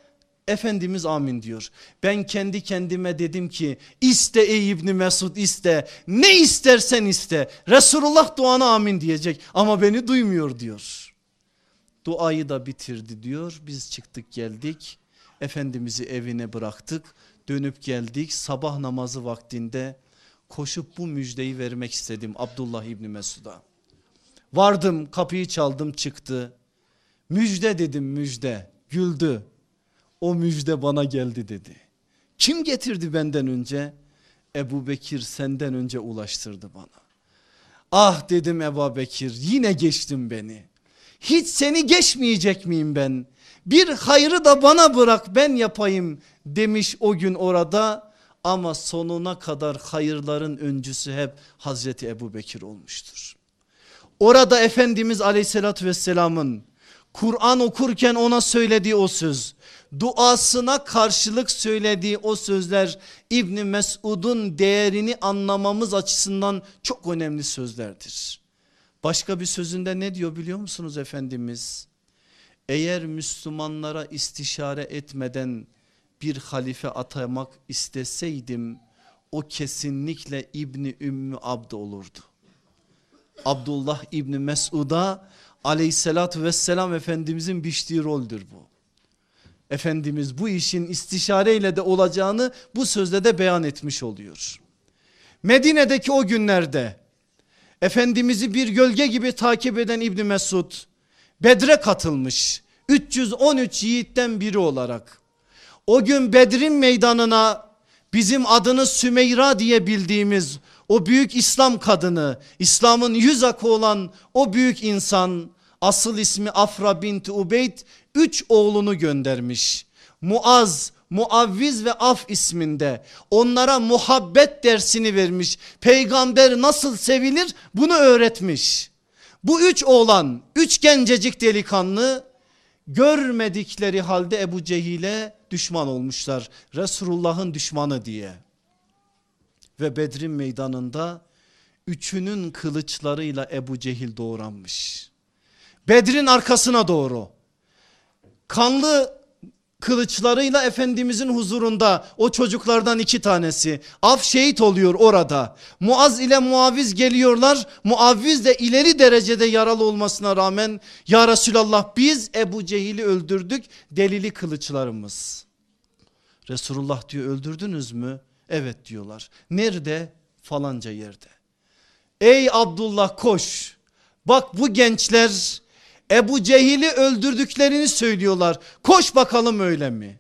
Efendimiz amin diyor. Ben kendi kendime dedim ki iste ey İbni Mesud iste ne istersen iste. Resulullah duana amin diyecek ama beni duymuyor diyor. Duayı da bitirdi diyor biz çıktık geldik Efendimiz'i evine bıraktık dönüp geldik sabah namazı vaktinde koşup bu müjdeyi vermek istedim Abdullah İbni Mesud'a. Vardım kapıyı çaldım çıktı müjde dedim müjde güldü o müjde bana geldi dedi. Kim getirdi benden önce? Ebu Bekir senden önce ulaştırdı bana. Ah dedim Ebu Bekir yine geçtin beni. Hiç seni geçmeyecek miyim ben? Bir hayrı da bana bırak ben yapayım demiş o gün orada. Ama sonuna kadar hayırların öncüsü hep Hazreti Ebu Bekir olmuştur. Orada Efendimiz aleyhissalatü vesselamın Kur'an okurken ona söylediği o söz duasına karşılık söylediği o sözler İbni Mesud'un değerini anlamamız açısından çok önemli sözlerdir. Başka bir sözünde ne diyor biliyor musunuz Efendimiz? Eğer Müslümanlara istişare etmeden bir halife atamak isteseydim o kesinlikle İbni Ümmü Abd olurdu. Abdullah İbni Mesud'a aleyhissalatü vesselam Efendimizin biçtiği roldür bu. Efendimiz bu işin istişareyle de olacağını bu sözde de beyan etmiş oluyor. Medine'deki o günlerde Efendimiz'i bir gölge gibi takip eden İbni Mesud Bedre katılmış 313 yiğitten biri olarak. O gün Bedir'in meydanına bizim adını Sümeyra diye bildiğimiz o büyük İslam kadını İslam'ın yüz akı olan o büyük insan asıl ismi Afra binti Ubeyd üç oğlunu göndermiş. Muaz, Muavviz ve Af isminde onlara muhabbet dersini vermiş. Peygamber nasıl sevilir bunu öğretmiş. Bu üç oğlan, üç gencecik delikanlı görmedikleri halde Ebu Cehil'e düşman olmuşlar. Resulullah'ın düşmanı diye. Ve Bedrin meydanında üçünün kılıçlarıyla Ebu Cehil doğranmış. Bedrin arkasına doğru kanlı kılıçlarıyla Efendimizin huzurunda o çocuklardan iki tanesi af şehit oluyor orada. Muaz ile Muaviz geliyorlar. Muaviz de ileri derecede yaralı olmasına rağmen ya Resulallah biz Ebu Cehil'i öldürdük delili kılıçlarımız. Resulullah diyor öldürdünüz mü? Evet diyorlar. Nerede? Falanca yerde. Ey Abdullah koş. Bak bu gençler Ebu Cehil'i öldürdüklerini söylüyorlar. Koş bakalım öyle mi?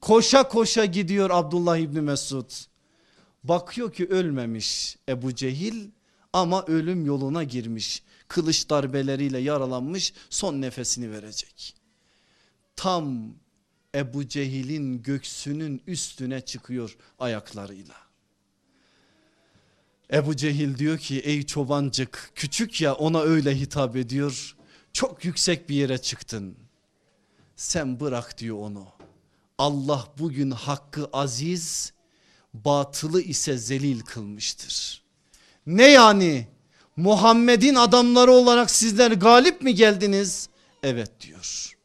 Koşa koşa gidiyor Abdullah İbni Mesud. Bakıyor ki ölmemiş Ebu Cehil ama ölüm yoluna girmiş. Kılıç darbeleriyle yaralanmış son nefesini verecek. Tam Ebu Cehil'in göksünün üstüne çıkıyor ayaklarıyla. Ebu Cehil diyor ki ey çobancık küçük ya ona öyle hitap ediyor. Çok yüksek bir yere çıktın. Sen bırak diyor onu. Allah bugün hakkı aziz, batılı ise zelil kılmıştır. Ne yani? Muhammed'in adamları olarak sizler galip mi geldiniz? Evet diyor.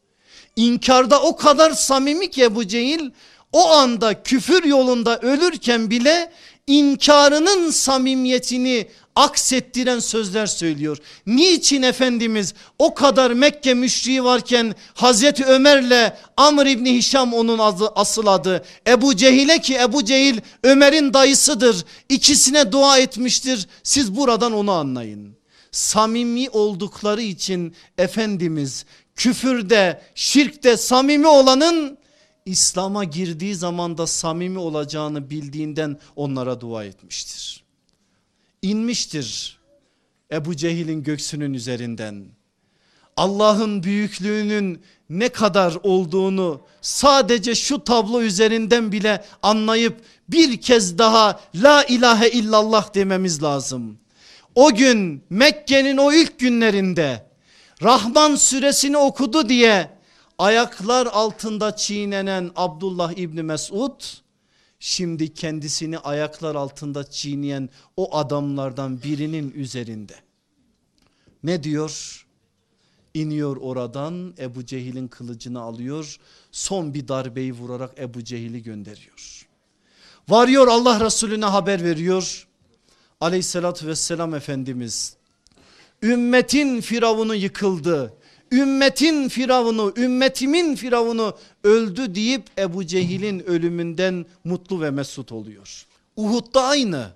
İnkarda o kadar samimi ki Ebu Cehil o anda küfür yolunda ölürken bile inkarının samimiyetini aksettiren sözler söylüyor. Niçin Efendimiz o kadar Mekke müşriği varken Hazreti Ömer'le Amr İbni Hişam onun adı, asıl adı. Ebu Cehil'e ki Ebu Cehil Ömer'in dayısıdır. İkisine dua etmiştir. Siz buradan onu anlayın. Samimi oldukları için Efendimiz küfürde şirkte samimi olanın İslam'a girdiği zaman da samimi olacağını bildiğinden onlara dua etmiştir. İnmiştir Ebu Cehil'in göksünün üzerinden. Allah'ın büyüklüğünün ne kadar olduğunu sadece şu tablo üzerinden bile anlayıp bir kez daha la ilahe illallah dememiz lazım. O gün Mekke'nin o ilk günlerinde Rahman suresini okudu diye ayaklar altında çiğnenen Abdullah İbni Mesud şimdi kendisini ayaklar altında çiğneyen o adamlardan birinin üzerinde. Ne diyor? İniyor oradan Ebu Cehil'in kılıcını alıyor son bir darbeyi vurarak Ebu Cehil'i gönderiyor. Varıyor Allah Resulüne haber veriyor. Aleyhissalatü vesselam Efendimiz ümmetin firavunu yıkıldı ümmetin firavunu ümmetimin firavunu öldü deyip Ebu Cehil'in ölümünden mutlu ve mesut oluyor. Uhud'da aynı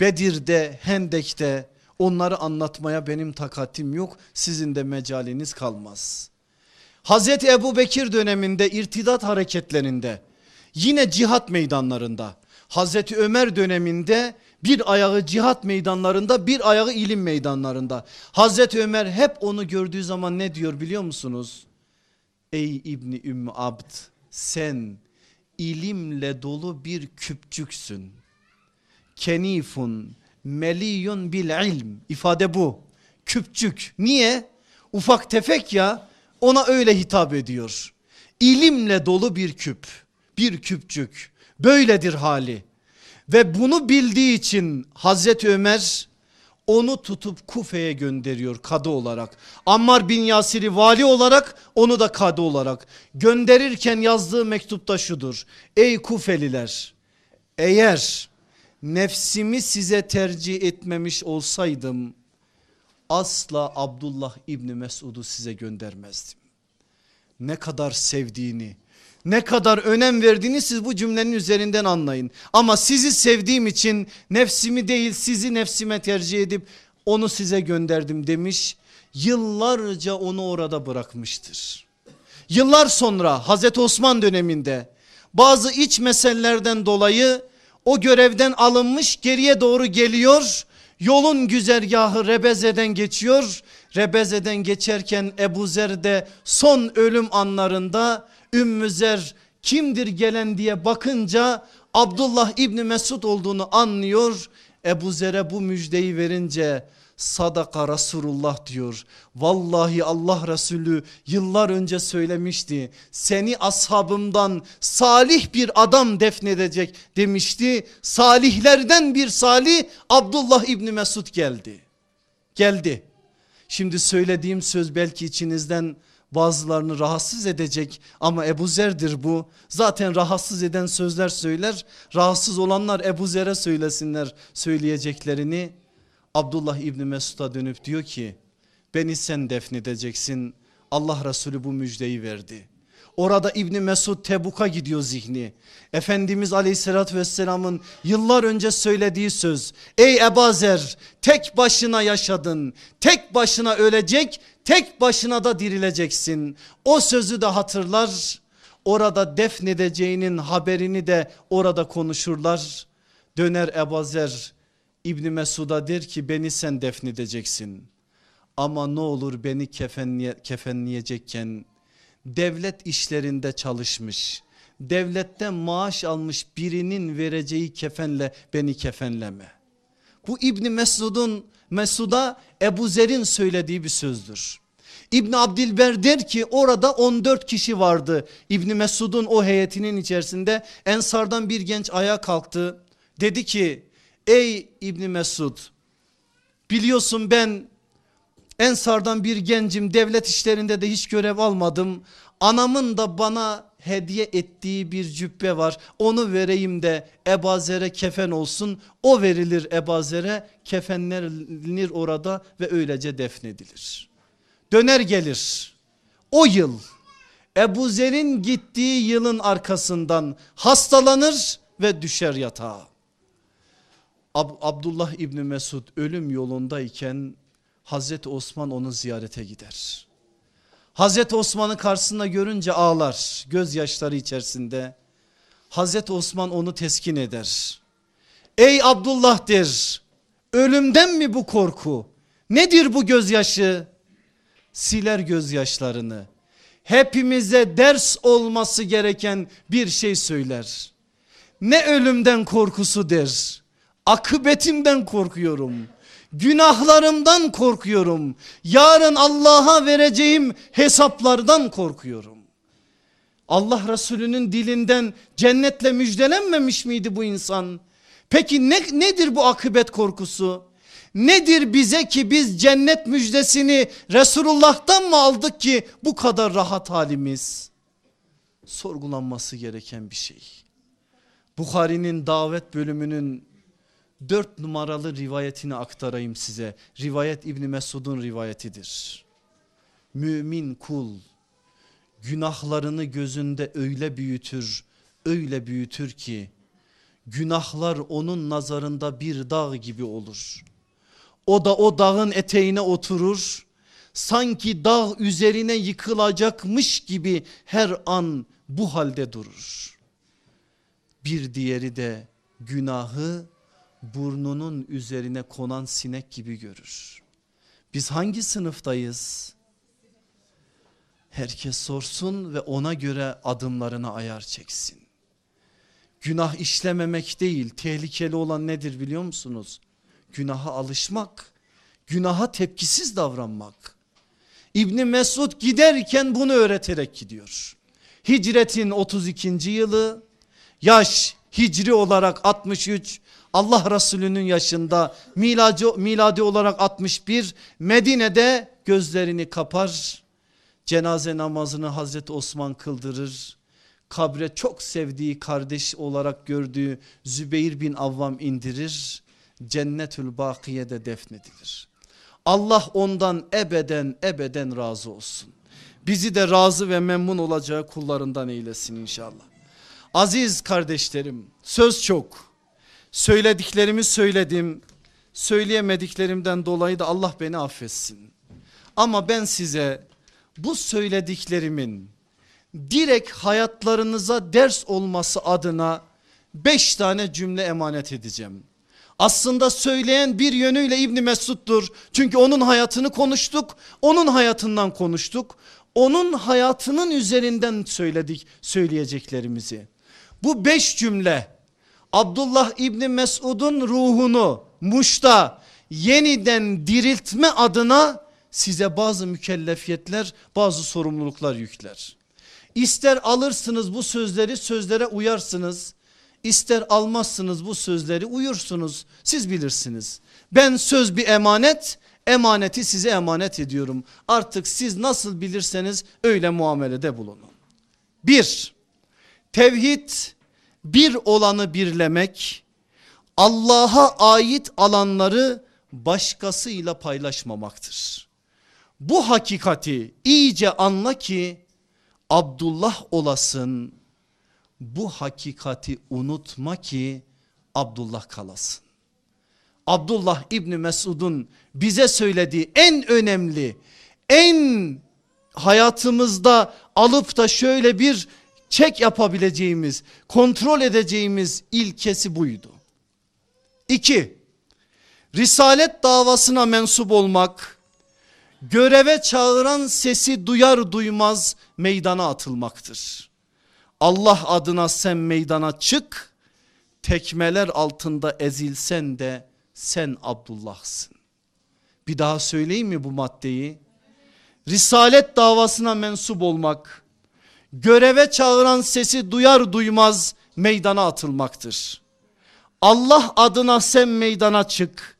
Bedir'de Hendek'te onları anlatmaya benim takatim yok sizin de mecaliniz kalmaz. Hazreti Ebu Bekir döneminde irtidat hareketlerinde yine cihat meydanlarında Hazreti Ömer döneminde Bir ayağı cihat meydanlarında bir ayağı ilim meydanlarında. Hazreti Ömer hep onu gördüğü zaman ne diyor biliyor musunuz? Ey İbni Ümmü Abd sen ilimle dolu bir küpçüksün. Kenifun meliyun bil ilm ifade bu. Küpçük niye? Ufak tefek ya ona öyle hitap ediyor. İlimle dolu bir küp bir küpçük böyledir hali. Ve bunu bildiği için Hazreti Ömer onu tutup Kufe'ye gönderiyor kadı olarak. Ammar bin Yasir'i vali olarak onu da kadı olarak gönderirken yazdığı mektupta şudur. Ey Kufeliler eğer nefsimi size tercih etmemiş olsaydım asla Abdullah İbni Mesud'u size göndermezdim. Ne kadar sevdiğini ne kadar önem verdiğini siz bu cümlenin üzerinden anlayın. Ama sizi sevdiğim için nefsimi değil sizi nefsime tercih edip onu size gönderdim demiş. Yıllarca onu orada bırakmıştır. Yıllar sonra Hazreti Osman döneminde bazı iç meselelerden dolayı o görevden alınmış geriye doğru geliyor. Yolun güzergahı Rebeze'den geçiyor. Rebeze'den geçerken Ebu Zer son ölüm anlarında Ümmü Zer kimdir gelen diye bakınca Abdullah İbni Mesud olduğunu anlıyor. Ebu Zer'e bu müjdeyi verince sadaka Resulullah diyor. Vallahi Allah Resulü yıllar önce söylemişti. Seni ashabımdan salih bir adam defnedecek demişti. Salihlerden bir salih Abdullah İbni Mesud geldi. Geldi. Şimdi söylediğim söz belki içinizden bazılarını rahatsız edecek ama Ebu Zer'dir bu. Zaten rahatsız eden sözler söyler. Rahatsız olanlar Ebu Zer'e söylesinler söyleyeceklerini. Abdullah İbni Mesud'a dönüp diyor ki beni sen defnedeceksin. Allah Resulü bu müjdeyi verdi. Orada İbni Mesud Tebuk'a gidiyor zihni. Efendimiz aleyhissalatü vesselamın yıllar önce söylediği söz. Ey Ebazer tek başına yaşadın. Tek başına ölecek tek başına da dirileceksin. O sözü de hatırlar. Orada defnedeceğinin haberini de orada konuşurlar. Döner Ebazer İbni Mesud'a der ki beni sen defnedeceksin. Ama ne olur beni kefenleye, kefenleyecekken devlet işlerinde çalışmış. Devletten maaş almış birinin vereceği kefenle beni kefenleme. Bu İbni Mesud'un Mesud'a Ebu Zer'in söylediği bir sözdür. İbni Abdilber der ki orada 14 kişi vardı. İbni Mesud'un o heyetinin içerisinde Ensardan bir genç ayağa kalktı. Dedi ki ey İbni Mesud biliyorsun ben Ensardan bir gencim devlet işlerinde de hiç görev almadım. Anamın da bana hediye ettiği bir cübbe var onu vereyim de Ebazer'e kefen olsun o verilir Ebazer'e kefenlenir orada ve öylece defnedilir. Döner gelir o yıl Ebu Zer'in gittiği yılın arkasından hastalanır ve düşer yatağa. Ab Abdullah İbni Mesud ölüm yolundayken Hazreti Osman onu ziyarete gider. Hazreti Osman'ı karşısında görünce ağlar gözyaşları içerisinde. Hazreti Osman onu teskin eder. Ey Abdullah der ölümden mi bu korku? Nedir bu gözyaşı? Siler gözyaşlarını. Hepimize ders olması gereken bir şey söyler. Ne ölümden korkusu der. Akıbetimden korkuyorum Günahlarımdan korkuyorum. Yarın Allah'a vereceğim hesaplardan korkuyorum. Allah Resulü'nün dilinden cennetle müjdelenmemiş miydi bu insan? Peki ne, nedir bu akıbet korkusu? Nedir bize ki biz cennet müjdesini Resulullah'tan mı aldık ki bu kadar rahat halimiz? Sorgulanması gereken bir şey. Bukhari'nin davet bölümünün dört numaralı rivayetini aktarayım size. Rivayet İbni Mesud'un rivayetidir. Mümin kul günahlarını gözünde öyle büyütür, öyle büyütür ki günahlar onun nazarında bir dağ gibi olur. O da o dağın eteğine oturur. Sanki dağ üzerine yıkılacakmış gibi her an bu halde durur. Bir diğeri de günahı burnunun üzerine konan sinek gibi görür. Biz hangi sınıftayız? Herkes sorsun ve ona göre adımlarına ayar çeksin. Günah işlememek değil tehlikeli olan nedir biliyor musunuz? Günaha alışmak, günaha tepkisiz davranmak. İbni Mesud giderken bunu öğreterek gidiyor. Hicretin 32. yılı yaş hicri olarak 63 Allah Resulü'nün yaşında miladi, miladi olarak 61 Medine'de gözlerini kapar cenaze namazını Hazreti Osman kıldırır kabre çok sevdiği kardeş olarak gördüğü Zübeyir bin Avvam indirir cennetül bakiyede defnedilir. Allah ondan ebeden ebeden razı olsun. Bizi de razı ve memnun olacağı kullarından eylesin inşallah. Aziz kardeşlerim söz çok. Söylediklerimi söyledim. Söyleyemediklerimden dolayı da Allah beni affetsin. Ama ben size bu söylediklerimin direkt hayatlarınıza ders olması adına beş tane cümle emanet edeceğim. Aslında söyleyen bir yönüyle İbni Mesud'dur. Çünkü onun hayatını konuştuk. Onun hayatından konuştuk. Onun hayatının üzerinden söyledik söyleyeceklerimizi. Bu beş cümle Abdullah İbni Mesud'un ruhunu Muş'ta yeniden diriltme adına size bazı mükellefiyetler bazı sorumluluklar yükler. İster alırsınız bu sözleri sözlere uyarsınız. İster almazsınız bu sözleri uyursunuz siz bilirsiniz. Ben söz bir emanet emaneti size emanet ediyorum. Artık siz nasıl bilirseniz öyle muamelede bulunun. Bir tevhid bir olanı birlemek Allah'a ait alanları başkasıyla paylaşmamaktır. Bu hakikati iyice anla ki Abdullah olasın bu hakikati unutma ki Abdullah kalasın. Abdullah İbni Mesud'un bize söylediği en önemli en hayatımızda alıp da şöyle bir çek yapabileceğimiz kontrol edeceğimiz ilkesi buydu. İki risalet davasına mensup olmak göreve çağıran sesi duyar duymaz meydana atılmaktır. Allah adına sen meydana çık tekmeler altında ezilsen de sen Abdullah'sın. Bir daha söyleyeyim mi bu maddeyi? Risalet davasına mensup olmak, göreve çağıran sesi duyar duymaz meydana atılmaktır. Allah adına sen meydana çık.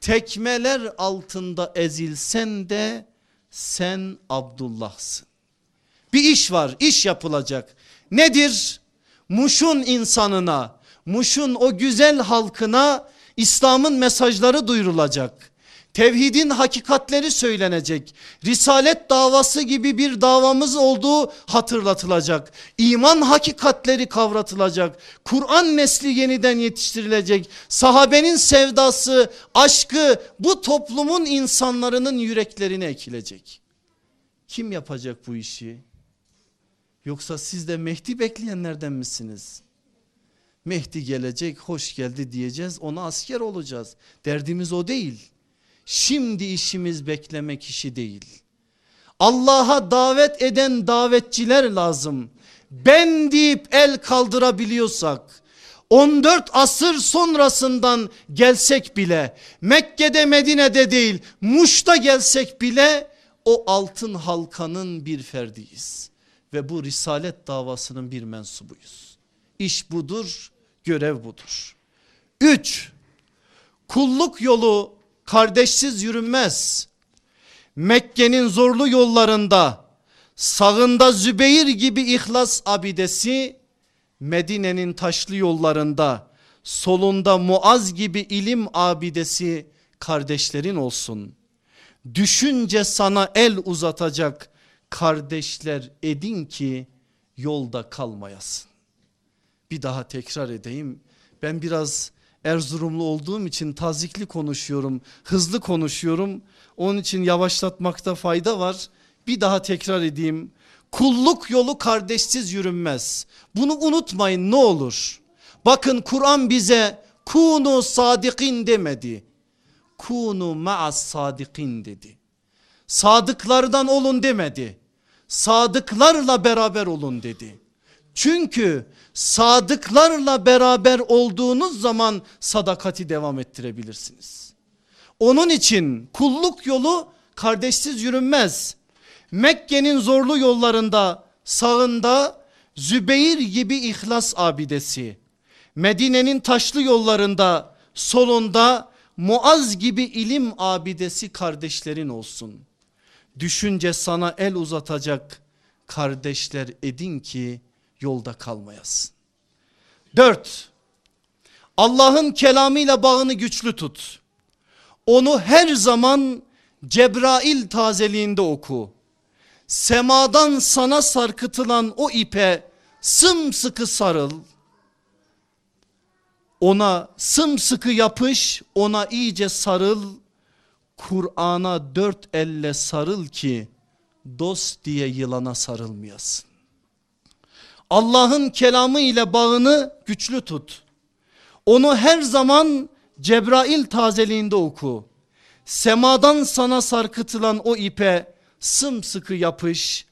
Tekmeler altında ezilsen de sen Abdullah'sın. Bir iş var, iş yapılacak. Nedir? Muş'un insanına, Muş'un o güzel halkına İslam'ın mesajları duyurulacak. Tevhidin hakikatleri söylenecek. Risalet davası gibi bir davamız olduğu hatırlatılacak. İman hakikatleri kavratılacak. Kur'an nesli yeniden yetiştirilecek. Sahabenin sevdası, aşkı bu toplumun insanların yüreklerine ekilecek. Kim yapacak bu işi? Yoksa siz de Mehdi bekleyenlerden misiniz? Mehdi gelecek hoş geldi diyeceğiz ona asker olacağız. Derdimiz o değil. Şimdi işimiz bekleme kişi değil. Allah'a davet eden davetçiler lazım. Ben deyip el kaldırabiliyorsak 14 asır sonrasından gelsek bile Mekke'de Medine'de değil Muş'ta gelsek bile o altın halkanın bir ferdiyiz. Ve bu risalet davasının bir mensubuyuz. İş budur görev budur. 3. Kulluk yolu kardeşsiz yürünmez. Mekke'nin zorlu yollarında sağında Zübeyir gibi ihlas abidesi Medine'nin taşlı yollarında solunda Muaz gibi ilim abidesi kardeşlerin olsun. Düşünce sana el uzatacak kardeşler edin ki yolda kalmayasın. Bir daha tekrar edeyim. Ben biraz Erzurumlu olduğum için tazikli konuşuyorum, hızlı konuşuyorum. Onun için yavaşlatmakta fayda var. Bir daha tekrar edeyim. Kulluk yolu kardeşsiz yürünmez. Bunu unutmayın ne olur. Bakın Kur'an bize Kunu sadikin demedi. Kunu ma'as sadikin dedi. Sadıklardan olun demedi. Sadıklarla beraber olun dedi. Çünkü sadıklarla beraber olduğunuz zaman sadakati devam ettirebilirsiniz. Onun için kulluk yolu kardeşsiz yürünmez. Mekke'nin zorlu yollarında sağında Zübeyir gibi ihlas abidesi. Medine'nin taşlı yollarında solunda Muaz gibi ilim abidesi kardeşlerin olsun. Düşünce sana el uzatacak kardeşler edin ki yolda kalmayasın. Dört, Allah'ın kelamıyla bağını güçlü tut. Onu her zaman Cebrail tazeliğinde oku. Semadan sana sarkıtılan o ipe sımsıkı sarıl. Ona sımsıkı yapış, ona iyice sarıl. Kur'an'a dört elle sarıl ki dost diye yılana sarılmayasın. Allah'ın kelamı ile bağını güçlü tut. Onu her zaman Cebrail tazeliğinde oku. Semadan sana sarkıtılan o ipe sımsıkı yapış.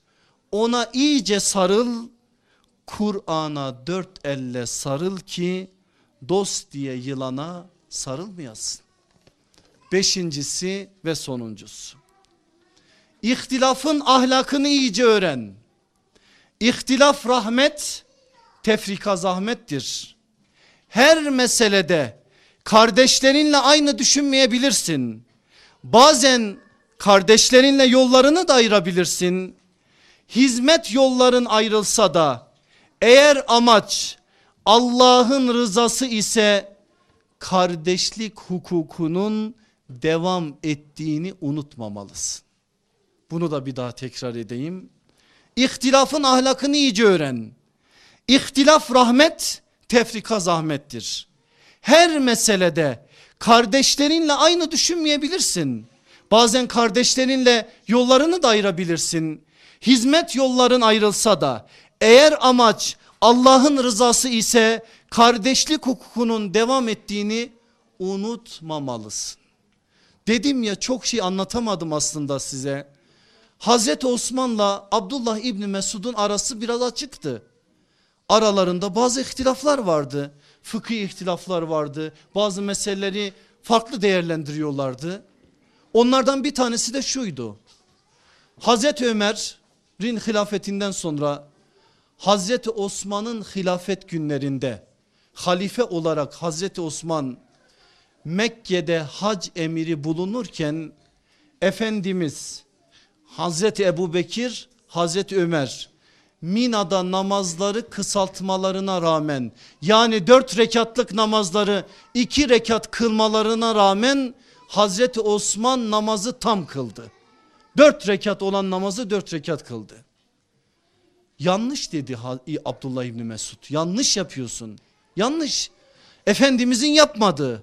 Ona iyice sarıl. Kur'an'a dört elle sarıl ki dost diye yılana sarılmayasın. Beşincisi ve sonuncusu. İhtilafın ahlakını iyice öğren. İhtilaf rahmet, tefrika zahmettir. Her meselede kardeşlerinle aynı düşünmeyebilirsin. Bazen kardeşlerinle yollarını da ayırabilirsin. Hizmet yolların ayrılsa da eğer amaç Allah'ın rızası ise kardeşlik hukukunun devam ettiğini unutmamalısın. Bunu da bir daha tekrar edeyim. İhtilafın ahlakını iyice öğren. İhtilaf rahmet, tefrika zahmettir. Her meselede kardeşlerinle aynı düşünmeyebilirsin. Bazen kardeşlerinle yollarını da ayırabilirsin. Hizmet yolların ayrılsa da eğer amaç Allah'ın rızası ise kardeşlik hukukunun devam ettiğini unutmamalısın. Dedim ya çok şey anlatamadım aslında size. Hazreti Osman'la Abdullah İbni Mesud'un arası biraz açıktı. Aralarında bazı ihtilaflar vardı. Fıkhi ihtilaflar vardı. Bazı meseleleri farklı değerlendiriyorlardı. Onlardan bir tanesi de şuydu. Hazreti Ömer'in hilafetinden sonra Hazreti Osman'ın hilafet günlerinde halife olarak Hazreti Osman Mekke'de hac emiri bulunurken Efendimiz Hazreti Ebu Bekir, Hazreti Ömer Mina'da namazları kısaltmalarına rağmen yani dört rekatlık namazları iki rekat kılmalarına rağmen Hazreti Osman namazı tam kıldı. Dört rekat olan namazı dört rekat kıldı. Yanlış dedi Abdullah İbni Mesud yanlış yapıyorsun yanlış Efendimizin yapmadığı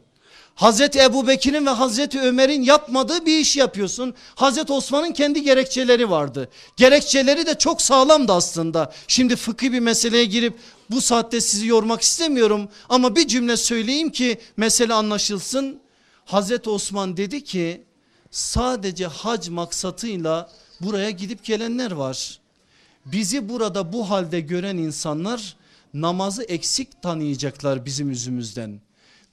Hazreti Ebu Bekir'in ve Hazreti Ömer'in yapmadığı bir iş yapıyorsun. Hazreti Osman'ın kendi gerekçeleri vardı. Gerekçeleri de çok sağlamdı aslında. Şimdi fıkhi bir meseleye girip bu saatte sizi yormak istemiyorum. Ama bir cümle söyleyeyim ki mesele anlaşılsın. Hazreti Osman dedi ki sadece hac maksatıyla buraya gidip gelenler var. Bizi burada bu halde gören insanlar namazı eksik tanıyacaklar bizim yüzümüzden.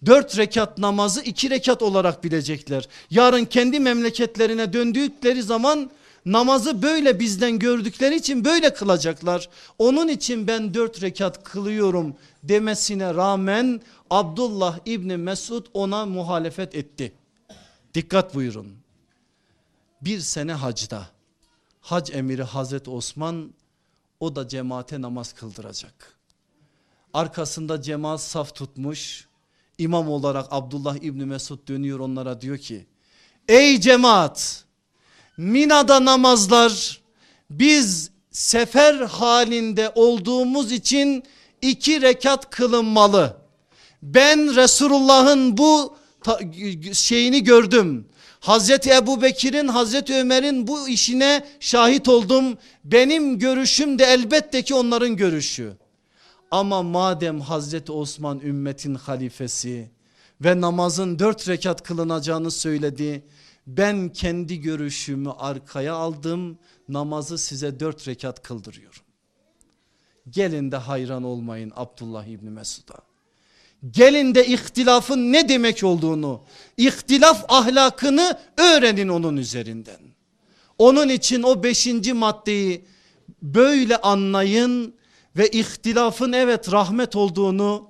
Dört rekat namazı iki rekat olarak bilecekler. Yarın kendi memleketlerine döndükleri zaman namazı böyle bizden gördükleri için böyle kılacaklar. Onun için ben dört rekat kılıyorum demesine rağmen Abdullah İbni Mesud ona muhalefet etti. Dikkat buyurun. Bir sene hacda hac emiri Hazreti Osman o da cemaate namaz kıldıracak. Arkasında cemaat saf tutmuş İmam olarak Abdullah İbni Mesud dönüyor onlara diyor ki ey cemaat Mina'da namazlar biz sefer halinde olduğumuz için iki rekat kılınmalı. Ben Resulullah'ın bu şeyini gördüm. Hazreti Ebu Bekir'in Hazreti Ömer'in bu işine şahit oldum. Benim görüşüm de elbette ki onların görüşü. Ama madem Hazreti Osman ümmetin halifesi ve namazın dört rekat kılınacağını söyledi. Ben kendi görüşümü arkaya aldım namazı size dört rekat kıldırıyorum. Gelin de hayran olmayın Abdullah İbni Mesud'a. Gelin de ihtilafın ne demek olduğunu, ihtilaf ahlakını öğrenin onun üzerinden. Onun için o beşinci maddeyi böyle anlayın ve ihtilafın evet rahmet olduğunu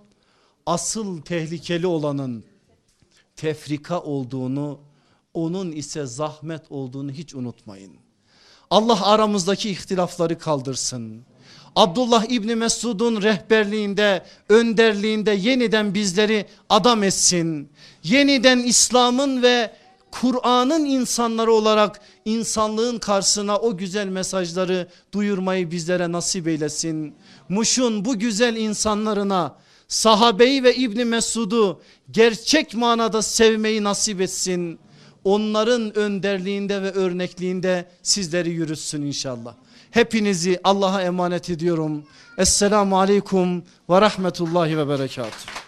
asıl tehlikeli olanın tefrika olduğunu onun ise zahmet olduğunu hiç unutmayın. Allah aramızdaki ihtilafları kaldırsın. Abdullah İbni Mesud'un rehberliğinde, önderliğinde yeniden bizleri adam etsin. Yeniden İslam'ın ve Kur'an'ın insanları olarak insanlığın karşısına o güzel mesajları duyurmayı bizlere nasip eylesin. Muş'un bu güzel insanlarına sahabeyi ve İbni Mesud'u gerçek manada sevmeyi nasip etsin. Onların önderliğinde ve örnekliğinde sizleri yürütsün inşallah. Hepinizi Allah'a emanet ediyorum. Esselamu Aleyküm ve Rahmetullahi ve Berekatuhu.